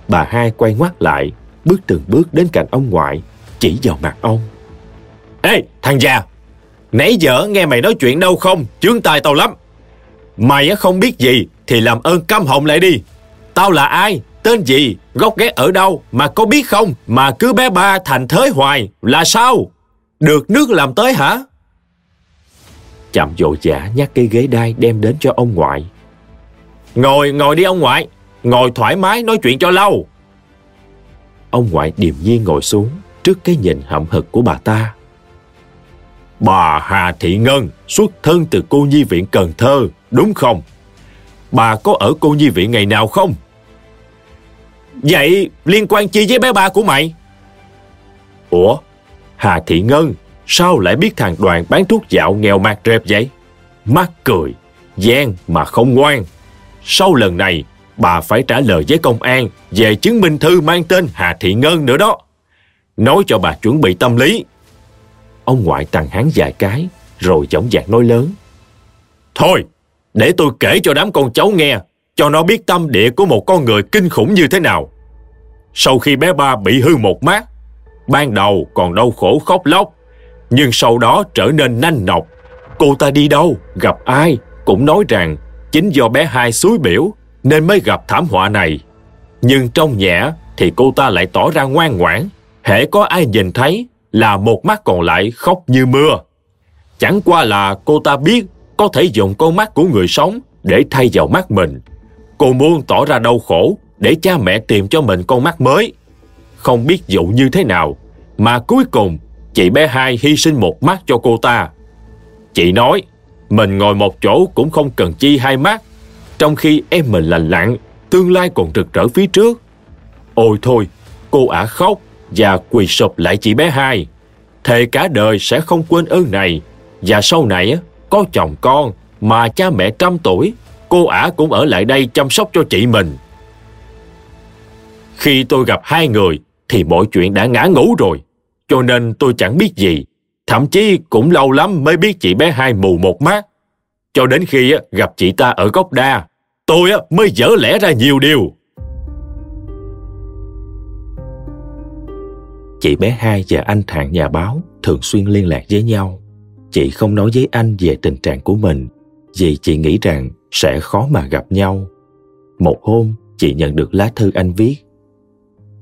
S1: Bà hai quay ngoắt lại, bước từng bước đến cạnh ông ngoại, chỉ vào mặt ông.
S2: Ê, thằng già, nãy giờ nghe mày nói chuyện đâu không, chướng tai tao lắm. Mày không biết gì thì làm ơn câm họng lại đi. Tao là ai, tên gì, gốc ghé ở đâu mà có biết không mà cứ bé ba thành thới hoài là sao? Được nước làm tới hả?
S1: Chậm dội giả nhắc cây ghế đai đem đến cho ông ngoại.
S2: Ngồi, ngồi đi ông ngoại, ngồi thoải mái nói chuyện cho lâu.
S1: Ông ngoại điềm nhiên ngồi xuống trước cái nhìn hậm hực của bà ta.
S2: Bà Hà Thị Ngân xuất thân từ cô nhi viện Cần Thơ, đúng không? Bà có ở cô nhi viện ngày nào không? Vậy liên quan chi với bé ba của mày?
S1: Ủa? Hà Thị Ngân sao lại biết thằng đoàn bán thuốc dạo nghèo mạt rệp vậy? Mắc cười, gian mà không ngoan. Sau lần này, bà phải trả lời với công an về chứng minh thư mang tên Hà Thị Ngân nữa đó. Nói cho bà chuẩn bị tâm lý. Ông ngoại tàn hán vài cái, rồi giọng dạc nói lớn.
S2: Thôi, để tôi kể cho đám con cháu nghe, cho nó biết tâm địa của một con người kinh khủng như thế nào. Sau khi bé ba bị hư một mắt, ban đầu còn đau khổ khóc lóc, nhưng sau đó trở nên nanh nọc. Cô ta đi đâu, gặp ai, cũng nói rằng chính do bé hai suối biểu nên mới gặp thảm họa này. Nhưng trong nhẹ thì cô ta lại tỏ ra ngoan ngoãn, hễ có ai nhìn thấy là một mắt còn lại khóc như mưa. Chẳng qua là cô ta biết có thể dùng con mắt của người sống để thay vào mắt mình. Cô muốn tỏ ra đau khổ để cha mẹ tìm cho mình con mắt mới. Không biết dụ như thế nào, mà cuối cùng chị bé hai hy sinh một mắt cho cô ta. Chị nói, mình ngồi một chỗ cũng không cần chi hai mắt, trong khi em mình lành lặn, tương lai còn rực rỡ phía trước. Ôi thôi, cô ả khóc và quỳ sụp lại chị bé hai. Thề cả đời sẽ không quên ơn này, và sau này có chồng con mà cha mẹ trăm tuổi, cô ả cũng ở lại đây chăm sóc cho chị mình. Khi tôi gặp hai người thì mọi chuyện đã ngã ngủ rồi, cho nên tôi chẳng biết gì. Thậm chí cũng lâu lắm mới biết chị bé hai mù một mắt. Cho đến khi gặp chị ta ở gốc đa, tôi mới dở lẽ ra nhiều điều.
S1: Chị bé hai và anh Thạng nhà báo thường xuyên liên lạc với nhau. Chị không nói với anh về tình trạng của mình vì chị nghĩ rằng sẽ khó mà gặp nhau. Một hôm, chị nhận được lá thư anh viết.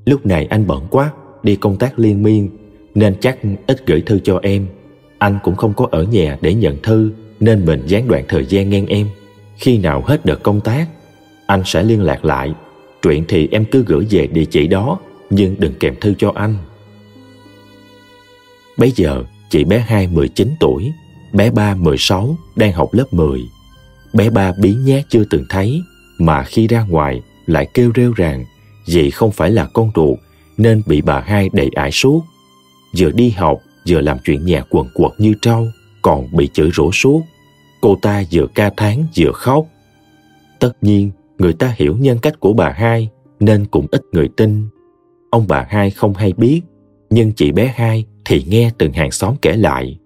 S1: Lúc này anh bận quá, đi công tác liên miên, nên chắc ít gửi thư cho em. Anh cũng không có ở nhà để nhận thư, nên mình gián đoạn thời gian ngang em. Khi nào hết đợt công tác, anh sẽ liên lạc lại. Chuyện thì em cứ gửi về địa chỉ đó, nhưng đừng kèm thư cho anh. Bây giờ, chị bé hai 19 tuổi, bé ba 16 đang học lớp 10. Bé ba bí nhát chưa từng thấy, mà khi ra ngoài lại kêu rêu rằng dì không phải là con ruột nên bị bà hai đẩy ải suốt. Vừa đi học, vừa làm chuyện nhà quần quật như trâu, còn bị chửi rủa suốt. Cô ta vừa ca tháng vừa khóc. Tất nhiên, người ta hiểu nhân cách của bà hai nên cũng ít người tin. Ông bà hai không hay biết, nhưng chị bé hai thì nghe từng hàng xóm kể lại,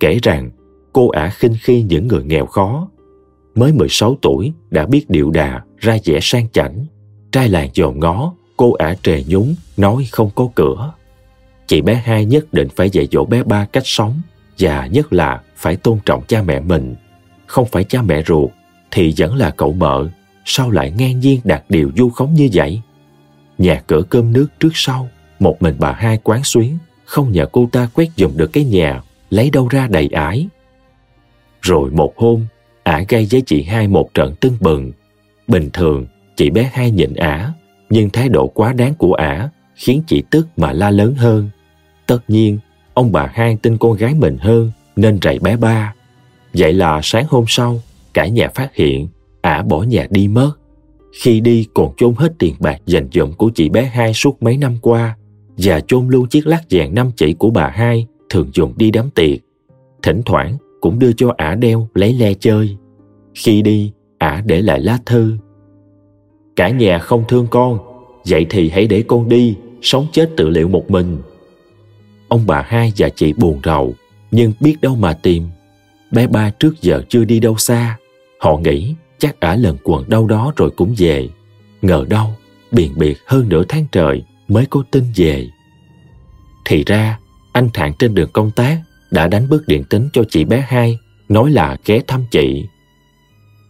S1: kể rằng cô ả khinh khi những người nghèo khó. Mới 16 tuổi đã biết điệu đà, ra vẻ sang chảnh, trai làng dòm ngó, cô ả trề nhúng, nói không có cửa. chị bé hai nhất định phải dạy dỗ bé ba cách sống và nhất là phải tôn trọng cha mẹ mình không phải cha mẹ ruột, thì vẫn là cậu mợ sao lại ngang nhiên đặt điều du khống như vậy? Nhà cửa cơm nước trước sau, một mình bà hai quán xuyến. Không nhờ cô ta quét dùm được cái nhà, lấy đâu ra đầy ải. Rồi một hôm, ả gây với chị hai một trận tưng bừng. Bình thường, chị bé hai nhịn ả, nhưng thái độ quá đáng của ả khiến chị tức mà la lớn hơn. Tất nhiên, ông bà hai tin con gái mình hơn, nên rầy bé ba vậy là sáng hôm sau, cả nhà phát hiện, ả bỏ nhà đi mất. Khi đi còn chôn hết tiền bạc dành dụm của chị bé hai suốt mấy năm qua và chôn luôn chiếc lắc vàng năm chỉ của bà hai, thường dùng đi đám tiệc. Thỉnh thoảng cũng đưa cho ả đeo lấy le chơi. Khi đi, ả để lại lá thư. Cả nhà không thương con, vậy thì hãy để con đi, sống chết tự liệu một mình. Ông bà hai và chị buồn rầu, nhưng biết đâu mà tìm bé ba trước giờ chưa đi đâu xa. Họ nghĩ chắc ả lần quần đâu đó rồi cũng về. Ngờ đâu biền biệt hơn nửa tháng trời mới có tin về. Thì ra, anh thản trên đường công tác đã đánh bức điện tính cho chị bé hai, nói là ghé thăm chị.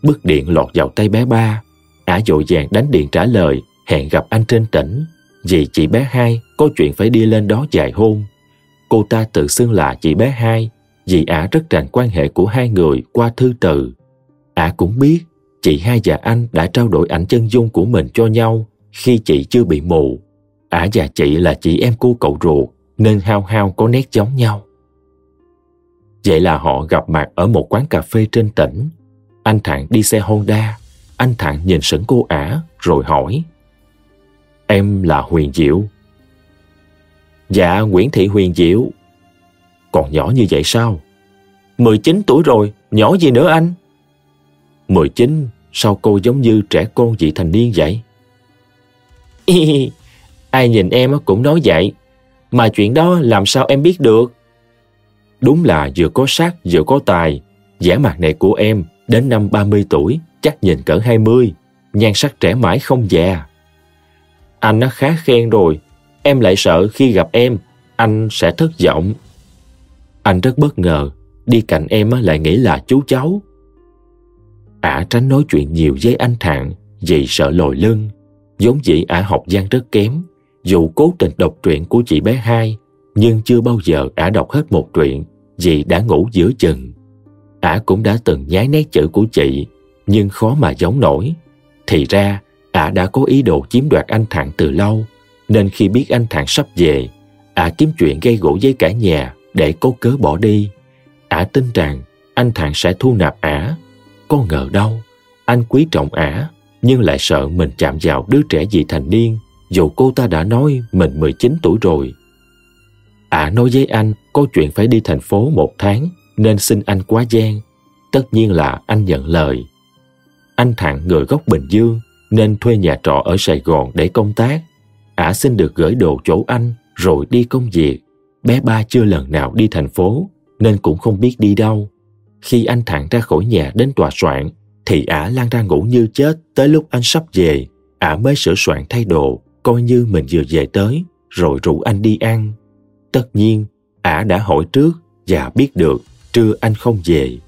S1: Bức điện lọt vào tay bé ba ả dội vàng đánh điện trả lời, hẹn gặp anh trên tỉnh. Vì chị bé hai có chuyện phải đi lên đó dài hôm. Cô ta tự xưng là chị bé hai vì ả rất rành quan hệ của hai người qua thư từ. Ả cũng biết chị hai và anh đã trao đổi ảnh chân dung của mình cho nhau khi chị chưa bị mù. Ả và chị là chị em cô cậu ruột nên hao hao có nét giống nhau. Vậy là họ gặp mặt ở một quán cà phê trên tỉnh. Anh thản đi xe honda. Anh thản nhìn sững cô ả rồi hỏi, em là huyền diệu? Dạ nguyễn thị huyền diệu còn nhỏ như vậy sao? 19 tuổi rồi, nhỏ gì nữa anh? 19 sao cô giống như trẻ con vị thành niên vậy? Ai nhìn em cũng nói vậy, mà chuyện đó làm sao em biết được? Đúng là vừa có sắc vừa có tài, vẻ mặt này của em đến năm 30 tuổi chắc nhìn cỡ 20 nhan sắc trẻ mãi không già. Anh nó khá khen rồi, em lại sợ khi gặp em, anh sẽ thất vọng anh rất bất ngờ, đi cạnh em lại nghĩ là chú cháu. Ả tránh nói chuyện nhiều với anh thạng vì sợ lồi lưng. Giống dĩ ả học gian rất kém, dù cố tình đọc truyện của chị bé hai, nhưng chưa bao giờ ả đọc hết một truyện vì đã ngủ giữa chừng. Ả cũng đã từng nhái nét chữ của chị, nhưng khó mà giống nổi. Thì ra, ả đã có ý đồ chiếm đoạt anh thạng từ lâu, nên khi biết anh thạng sắp về, ả kiếm chuyện gây gỗ với cả nhà để cố cớ bỏ đi, ả tin rằng anh thản sẽ thu nạp ả có ngờ đâu, anh quý trọng ả, nhưng lại sợ mình chạm vào đứa trẻ vị thành niên, dù cô ta đã nói mình 19 tuổi rồi. Ả nói với anh có chuyện phải đi thành phố một tháng, nên xin anh quá gian. Tất nhiên là anh nhận lời. Anh thản người gốc Bình Dương, nên thuê nhà trọ ở Sài Gòn để công tác. Ả xin được gửi đồ chỗ anh, rồi đi công việc. Bé ba chưa lần nào đi thành phố, nên cũng không biết đi đâu. Khi anh thẳng ra khỏi nhà đến tòa soạn, thì ả lan ra ngủ như chết. Tới lúc anh sắp về, ả mới sửa soạn thay đồ, coi như mình vừa về tới, rồi rủ anh đi ăn. Tất nhiên, ả đã hỏi trước và biết được trưa anh không về.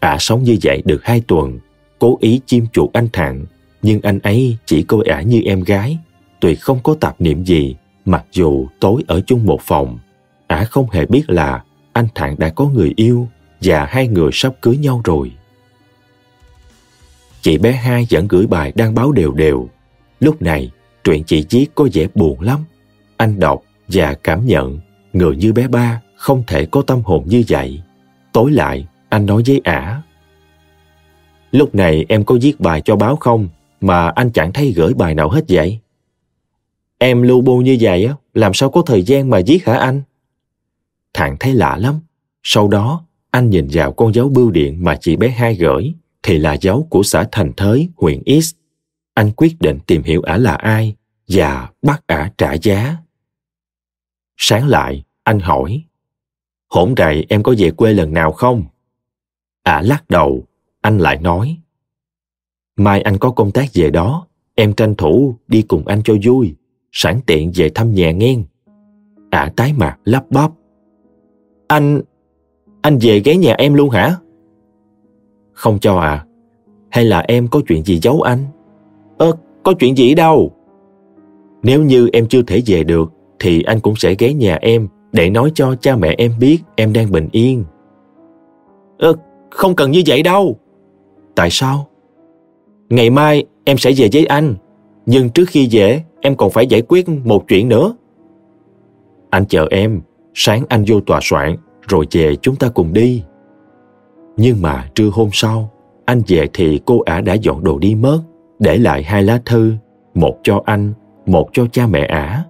S1: Ả sống như vậy được hai tuần, cố ý chiêm chuộc anh thẳng, nhưng anh ấy chỉ coi ả như em gái. Tuyệt không có tạp niệm gì, mặc dù tối ở chung một phòng ả không hề biết là anh Thạng đã có người yêu và hai người sắp cưới nhau rồi chị bé hai vẫn gửi bài đăng báo đều đều lúc này Truyện chị viết có vẻ buồn lắm. Anh đọc và cảm nhận người như bé ba không thể có tâm hồn như vậy. Tối lại, anh nói với ả. Lúc này em có viết bài cho báo không mà anh chẳng thấy gửi bài nào hết vậy? Em lưu bu như vậy á, làm sao có thời gian mà viết hả anh? Thằng thấy lạ lắm. Sau đó, anh nhìn vào con dấu bưu điện mà chị bé hai gửi thì là dấu của xã Thành Thới, huyện X anh quyết định tìm hiểu ả là ai và bắt ả trả giá. Sáng lại, anh hỏi, hổn rầy em có về quê lần nào không? Ả lắc đầu, anh lại nói, mai anh có công tác về đó, em tranh thủ đi cùng anh cho vui, sẵn tiện về thăm nhà nghe. Ả tái mặt lắp bắp. Anh... anh về ghé nhà em luôn hả? Không cho à? Hay là em có chuyện gì giấu anh? Ơ, có chuyện gì đâu? Nếu như em chưa thể về được, thì anh cũng sẽ ghé nhà em để nói cho cha mẹ em biết em đang bình yên. Ơ, không cần như vậy đâu. Tại sao? Ngày mai em sẽ về với anh, nhưng trước khi về em còn phải giải quyết một chuyện nữa. Anh chờ em, sáng anh vô tòa soạn, rồi về chúng ta cùng đi. Nhưng mà trưa hôm sau, anh về thì cô ả đã dọn đồ đi mất, để lại hai lá thư, một cho anh, một cho cha mẹ ả.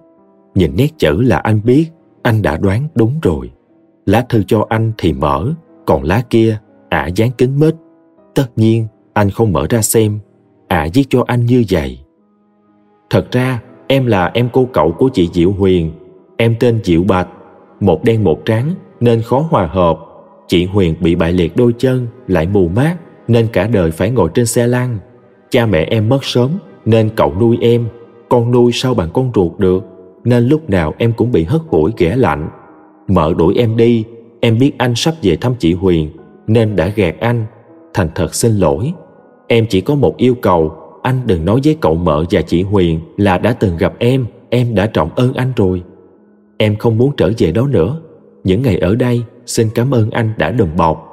S1: Nhìn nét chữ là anh biết, anh đã đoán đúng rồi. Lá thư cho anh thì mở, còn lá kia, ả dán kính mít. Tất nhiên, anh không mở ra xem, ả viết cho anh như vậy. Thật ra, em là em cô cậu của chị Diệu Huyền. Em tên Diệu Bạch, một đen một trắng nên khó hòa hợp. Chị Huyền bị bại liệt đôi chân, lại mù mắt nên cả đời phải ngồi trên xe lăn. Cha mẹ em mất sớm nên cậu nuôi em, con nuôi sao bằng con ruột được, nên lúc nào em cũng bị hất hủi ghẻ lạnh. Mợ đuổi em đi, em biết anh sắp về thăm chị Huyền nên đã gạt anh. Thành thật xin lỗi. Em chỉ có một yêu cầu, anh đừng nói với cậu mợ và chị Huyền là đã từng gặp em, em đã trọng ơn anh rồi. Em không muốn trở về đó nữa. Những ngày ở đây, xin cảm ơn anh đã đùm bọc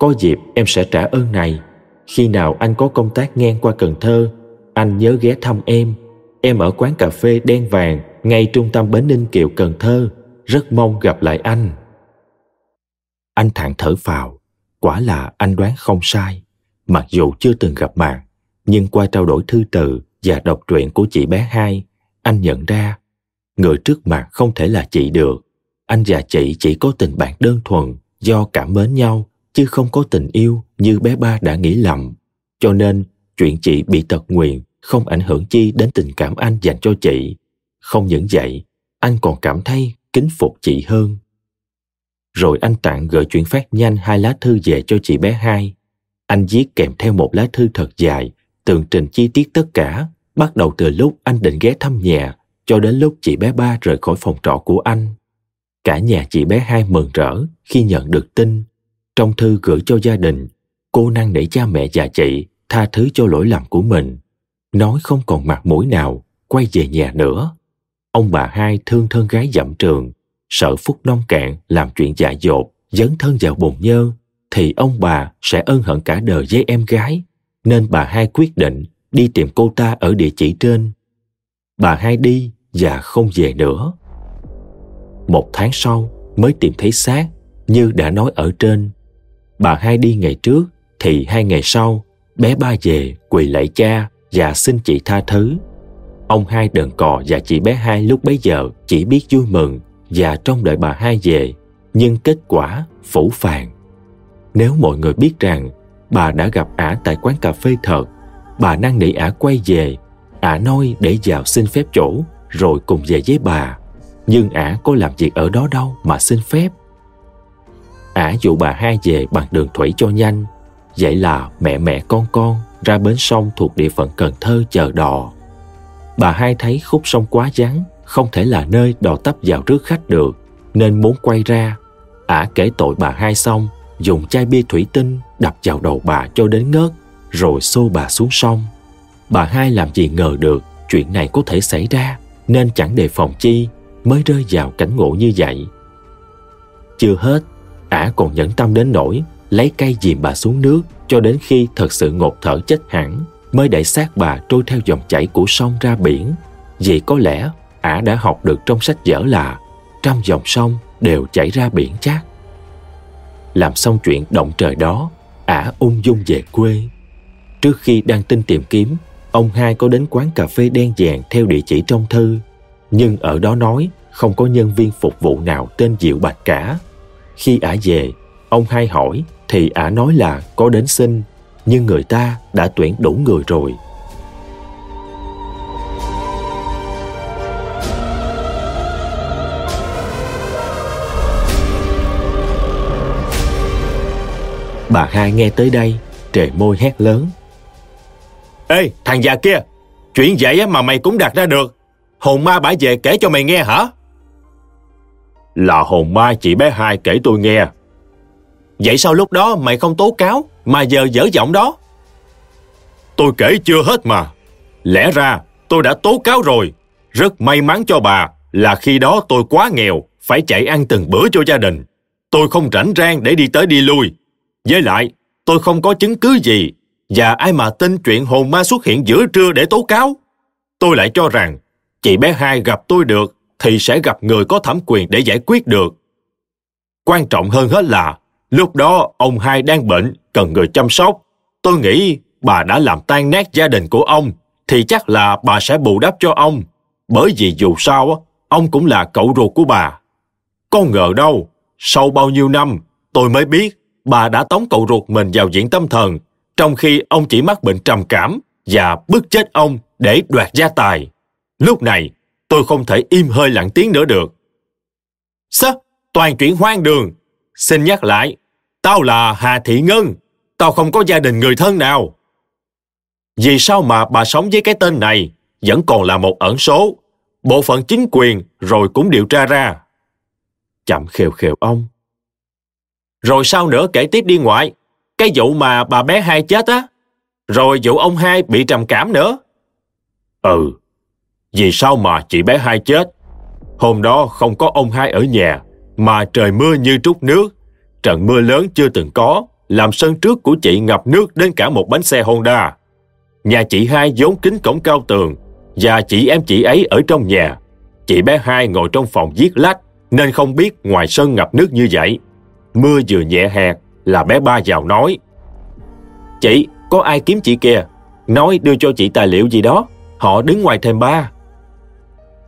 S1: có dịp em sẽ trả ơn này. Khi nào anh có công tác ngang qua Cần Thơ, anh nhớ ghé thăm em. Em ở quán cà phê đen vàng ngay trung tâm Bến Ninh Kiều Cần Thơ. Rất mong gặp lại anh. Anh thản thở phào. Quả là anh đoán không sai. Mặc dù chưa từng gặp mặt, nhưng qua trao đổi thư từ và đọc truyện của chị bé hai, anh nhận ra người trước mặt không thể là chị được. Anh và chị chỉ có tình bạn đơn thuần do cảm mến nhau chứ không có tình yêu như bé ba đã nghĩ lầm. Cho nên, chuyện chị bị tật nguyền không ảnh hưởng chi đến tình cảm anh dành cho chị. Không những vậy, anh còn cảm thấy kính phục chị hơn. Rồi anh tặng gửi chuyển phát nhanh hai lá thư về cho chị bé hai. Anh viết kèm theo một lá thư thật dài, tường trình chi tiết tất cả, bắt đầu từ lúc anh định ghé thăm nhà cho đến lúc chị bé ba rời khỏi phòng trọ của anh. Cả nhà chị bé hai mừng rỡ khi nhận được tin trong thư gửi cho gia đình, cô năn nỉ cha mẹ và chị tha thứ cho lỗi lầm của mình. Nói không còn mặt mũi nào, quay về nhà nữa. Ông bà hai thương thân gái dặm trường, sợ phúc nông cạn làm chuyện dại dột, dấn thân vào bồn nhơ, thì ông bà sẽ ân hận cả đời với em gái. Nên bà hai quyết định đi tìm cô ta ở địa chỉ trên. Bà hai đi và không về nữa. Một tháng sau mới tìm thấy xác như đã nói ở trên. Bà hai đi ngày trước thì hai ngày sau, bé ba về quỳ lạy cha và xin chị tha thứ. Ông hai đờn cò và chị bé hai lúc bấy giờ chỉ biết vui mừng và trông đợi bà hai về, nhưng kết quả phủ phàng. Nếu mọi người biết rằng bà đã gặp ả tại quán cà phê thật, bà năn nỉ ả quay về, ả nói để vào xin phép chỗ rồi cùng về với bà. Nhưng ả có làm việc ở đó đâu mà xin phép. Ả dụ bà hai về bằng đường thủy cho nhanh. Vậy là mẹ mẹ con con ra bến sông thuộc địa phận cần thơ chờ đò. Bà hai thấy khúc sông quá vắng, không thể là nơi đò tấp vào rước khách được, nên muốn quay ra. Ả kể tội bà hai xong, dùng chai bia thủy tinh đập vào đầu bà cho đến ngớt, rồi xô bà xuống sông. Bà hai làm gì ngờ được chuyện này có thể xảy ra nên chẳng đề phòng chi, mới rơi vào cảnh ngộ như vậy. Chưa hết, ả còn nhẫn tâm đến nỗi lấy cây dìm bà xuống nước cho đến khi thật sự ngột thở chết hẳn, mới đẩy xác bà trôi theo dòng chảy của sông ra biển. Vì có lẽ ả đã học được trong sách vở là trăm dòng sông đều chảy ra biển chắc làm xong chuyện động trời đó, ả ung dung về quê. Trước khi đang tin tìm kiếm ông hai có đến quán cà phê đen vàng theo địa chỉ trong thư nhưng ở đó nói không có nhân viên phục vụ nào tên diệu bạch cả khi ả về, ông hai hỏi thì ả nói là có đến xin, nhưng người ta đã tuyển đủ người rồi. Bà hai nghe tới đây, trề môi hét lớn.
S2: Ê, thằng già kia, chuyện vậy mà mày cũng đặt ra được. Hồn ma bả về kể cho mày nghe hả? là hồn ma chị bé hai kể tôi nghe.
S3: Vậy sao lúc đó mày không tố cáo, mà giờ dở giọng đó?
S2: Tôi kể chưa hết mà. Lẽ ra tôi đã tố cáo rồi. Rất may mắn cho bà là khi đó tôi quá nghèo, phải chạy ăn từng bữa cho gia đình. Tôi không rảnh rang để đi tới đi lui. Với lại, tôi không có chứng cứ gì và ai mà tin chuyện hồn ma xuất hiện giữa trưa để tố cáo. Tôi lại cho rằng chị bé hai gặp tôi được thì sẽ gặp người có thẩm quyền để giải quyết được. Quan trọng hơn hết là lúc đó ông hai đang bệnh, cần người chăm sóc. Tôi nghĩ bà đã làm tan nát gia đình của ông thì chắc là bà sẽ bù đắp cho ông. Bởi vì dù sao, ông cũng là cậu ruột của bà. Có ngờ đâu, sau bao nhiêu năm, tôi mới biết bà đã tống cậu ruột mình vào viện tâm thần, trong khi ông chỉ mắc bệnh trầm cảm và bức chết ông để đoạt gia tài. Lúc này, tôi không thể im hơi lặng tiếng nữa được. Sao? Toàn chuyện hoang đường. Xin nhắc lại, tao là Hà Thị Ngân. Tao không có gia đình người thân nào. Vì sao mà bà sống với cái tên này vẫn còn là một ẩn số? Bộ phận chính quyền rồi cũng điều tra ra. Chậm khều khều ông. Rồi sao nữa kể tiếp đi ngoại? Cái vụ mà bà bé hai chết á. Rồi vụ ông hai bị trầm cảm nữa. Ừ, vì sao mà chị bé hai chết? Hôm đó không có ông hai ở nhà, mà trời mưa như trút nước. Trận mưa lớn chưa từng có, làm sân trước của chị ngập nước đến cả một bánh xe Honda. Nhà chị hai vốn kính cổng cao tường, và chị em chị ấy ở trong nhà. Chị bé hai ngồi trong phòng viết lách, nên không biết ngoài sân ngập nước như vậy. Mưa vừa nhẹ hạt là bé ba vào nói. Chị, có ai kiếm chị kìa? Nói đưa cho chị tài liệu gì đó. Họ đứng ngoài thềm ba.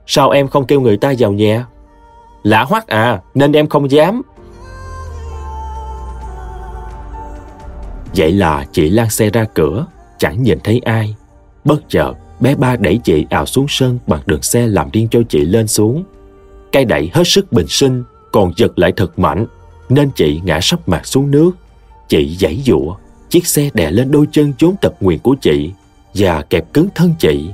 S2: Sao em không kêu người ta vào nhà? Lạ hoắc à, nên em không dám. Vậy là chị lan xe ra cửa, chẳng nhìn thấy ai. Bất chợt, bé ba đẩy chị ào xuống sân bằng đường xe làm điên cho chị lên xuống. Cây đẩy hết sức bình sinh, còn giật lại thật mạnh, nên chị ngã sấp mặt xuống nước. Chị giãy giụa, chiếc xe đè lên đôi chân chốn tập nguyện của chị và kẹp cứng thân chị.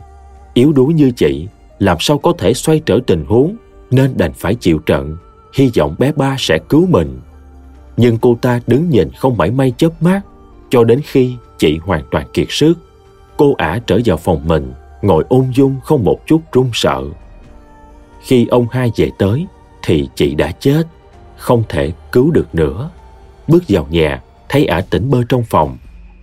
S2: Yếu đuối như chị, làm sao có thể xoay trở tình huống nên đành phải chịu trận hy vọng bé ba sẽ cứu mình nhưng cô ta đứng nhìn không mảy may chớp mắt cho đến khi chị hoàn toàn kiệt sức cô ả trở vào phòng mình ngồi ung dung không một chút run sợ khi ông hai về tới thì chị đã chết không thể cứu được nữa. Bước vào nhà thấy ả tỉnh bơ trong phòng.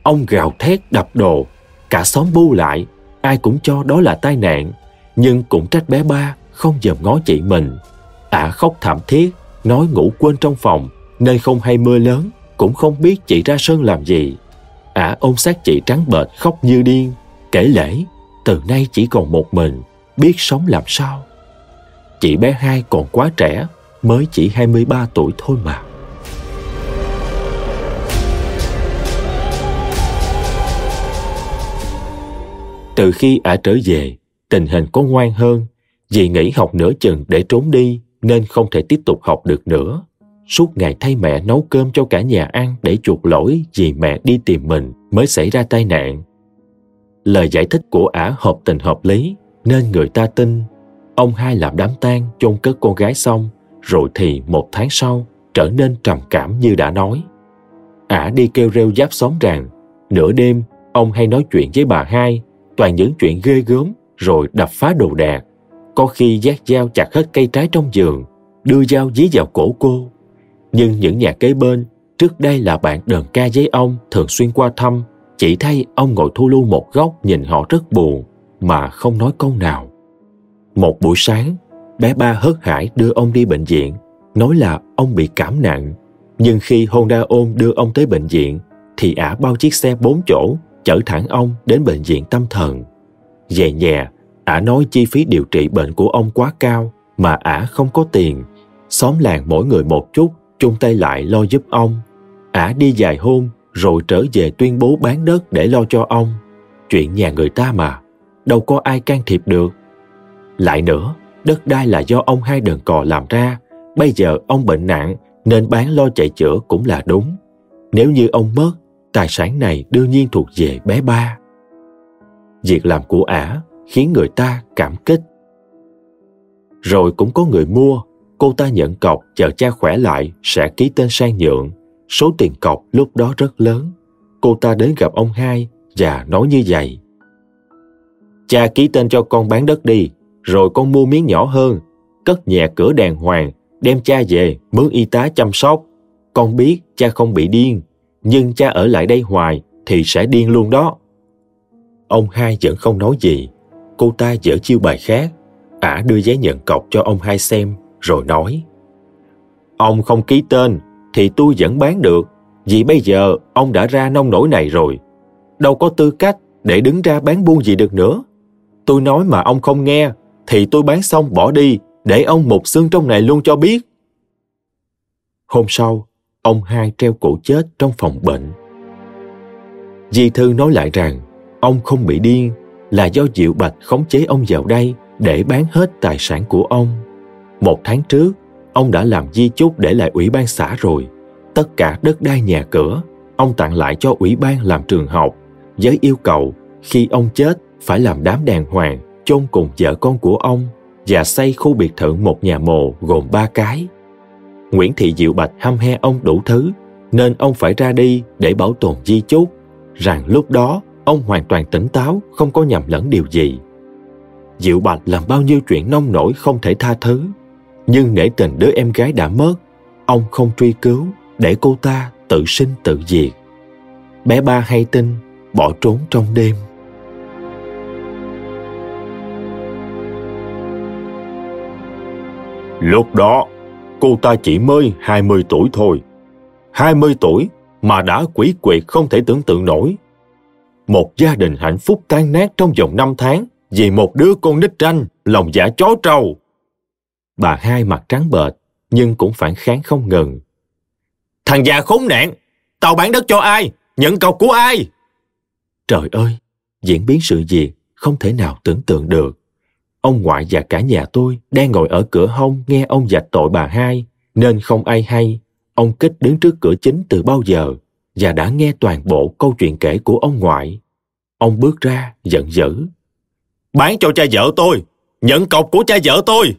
S2: Ông gào thét đập đồ. Cả xóm bu lại. Ai cũng cho đó là tai nạn. Nhưng cũng trách bé ba không dòm ngó chị mình. Ả khóc thảm thiết, nói ngủ quên trong phòng, nên không hay mưa lớn, cũng không biết chị ra sân làm gì. Ả ôm sát chị trắng bệch khóc như điên, kể lễ, từ nay chỉ còn một mình, biết sống làm sao. Chị bé hai còn quá trẻ, mới chỉ 23 tuổi thôi mà. Từ khi ả trở về, tình hình có ngoan hơn vì nghỉ học nửa chừng để trốn đi nên không thể tiếp tục học được nữa suốt ngày thay mẹ nấu cơm cho cả nhà ăn để chuộc lỗi vì mẹ đi tìm mình mới xảy ra tai nạn lời giải thích của ả hợp tình hợp lý nên người ta tin ông hai làm đám tang chôn cất con gái xong rồi thì một tháng sau trở nên trầm cảm như đã nói ả đi kêu rêu giáp xóm rằng nửa đêm ông hay nói chuyện với bà hai toàn những chuyện ghê gớm rồi đập phá đồ đạc. Có khi giác dao chặt hết cây trái trong giường, đưa dao dí vào cổ cô. Nhưng những nhà kế bên, trước đây là bạn đờn ca với ông thường xuyên qua thăm, chỉ thấy ông ngồi thu lưu một góc nhìn họ rất buồn, mà không nói câu nào. Một buổi sáng, bé ba hớt hải đưa ông đi bệnh viện, nói là ông bị cảm nặng. Nhưng khi Honda ôm đưa ông tới bệnh viện, thì ả bao chiếc xe bốn chỗ chở thẳng ông đến bệnh viện tâm thần. Về nhà, ả nói chi phí điều trị bệnh của ông quá cao mà ả không có tiền. Xóm làng mỗi người một chút, chung tay lại lo giúp ông. Ả đi dài hôm rồi trở về tuyên bố bán đất để lo cho ông. Chuyện nhà người ta mà, đâu có ai can thiệp được. Lại nữa, đất đai là do ông hai đờn cò làm ra. Bây giờ ông bệnh nặng nên bán lo chạy chữa cũng là đúng. Nếu như ông mất, tài sản này đương nhiên thuộc về bé ba việc làm của ả khiến người ta cảm kích rồi cũng có người mua
S1: cô ta nhận cọc chờ cha khỏe lại sẽ ký tên sang nhượng. Số tiền cọc lúc đó rất lớn. Cô ta đến gặp ông hai và nói như vậy. Cha ký tên cho con bán đất đi, rồi con mua miếng nhỏ hơn, cất nhà cửa đàng hoàng, đem cha về mướn y tá chăm sóc. Con biết cha không bị điên, nhưng cha ở lại đây hoài thì sẽ điên luôn đó. Ông hai vẫn không nói gì. Cô ta dở chiêu bài khác. Ả đưa giấy nhận cọc cho ông hai xem, rồi nói. Ông không ký tên, thì tôi vẫn bán được. Vì bây giờ ông đã ra nông nổi này rồi. Đâu có tư cách để đứng ra bán buôn gì được nữa. Tôi nói mà ông không nghe, thì tôi bán xong bỏ đi, để ông một xương trong này luôn cho biết. Hôm sau, ông hai treo cổ chết trong phòng bệnh. Di Thư nói lại rằng, ông không bị điên là do Diệu Bạch khống chế ông vào đây để bán hết tài sản của ông. Một tháng trước, ông đã làm di chúc để lại ủy ban xã rồi. Tất cả đất đai nhà cửa, ông tặng lại cho ủy ban làm trường học, với yêu cầu khi ông chết phải làm đám đàng hoàng, chôn cùng vợ con của ông và xây khu biệt thự một nhà mồ gồm ba cái. Nguyễn Thị Diệu Bạch hăm he ông đủ thứ, nên ông phải ra đi để bảo tồn di chúc, rằng lúc đó ông hoàn toàn tỉnh táo, không có nhầm lẫn điều gì. Diệu Bạch làm bao nhiêu chuyện nông nổi không thể tha thứ, nhưng nể tình đứa em gái đã mất, ông không truy cứu để cô ta tự sinh tự diệt. Bé ba hay tin, bỏ trốn trong đêm.
S2: Lúc đó, cô ta chỉ mới 20 tuổi thôi. 20 tuổi mà đã quỷ quyệt không thể tưởng tượng nổi. Một gia đình hạnh phúc tan nát trong vòng 5 tháng vì một đứa con nít tranh, lòng giả chó trâu.
S1: Bà hai mặt trắng bệch, nhưng cũng phản kháng không ngừng.
S3: Thằng già khốn nạn, tao bán đất cho ai? Nhận cọc của ai?
S1: Trời ơi, diễn biến sự việc không thể nào tưởng tượng được. Ông ngoại và cả nhà tôi đang ngồi ở cửa hông nghe ông dạch tội bà hai, nên không ai hay. Ông Kích đứng trước cửa chính từ bao giờ và đã nghe toàn bộ câu chuyện kể của ông ngoại. Ông bước ra, giận dữ.
S3: Bán cho cha vợ tôi, nhận cọc của cha vợ tôi.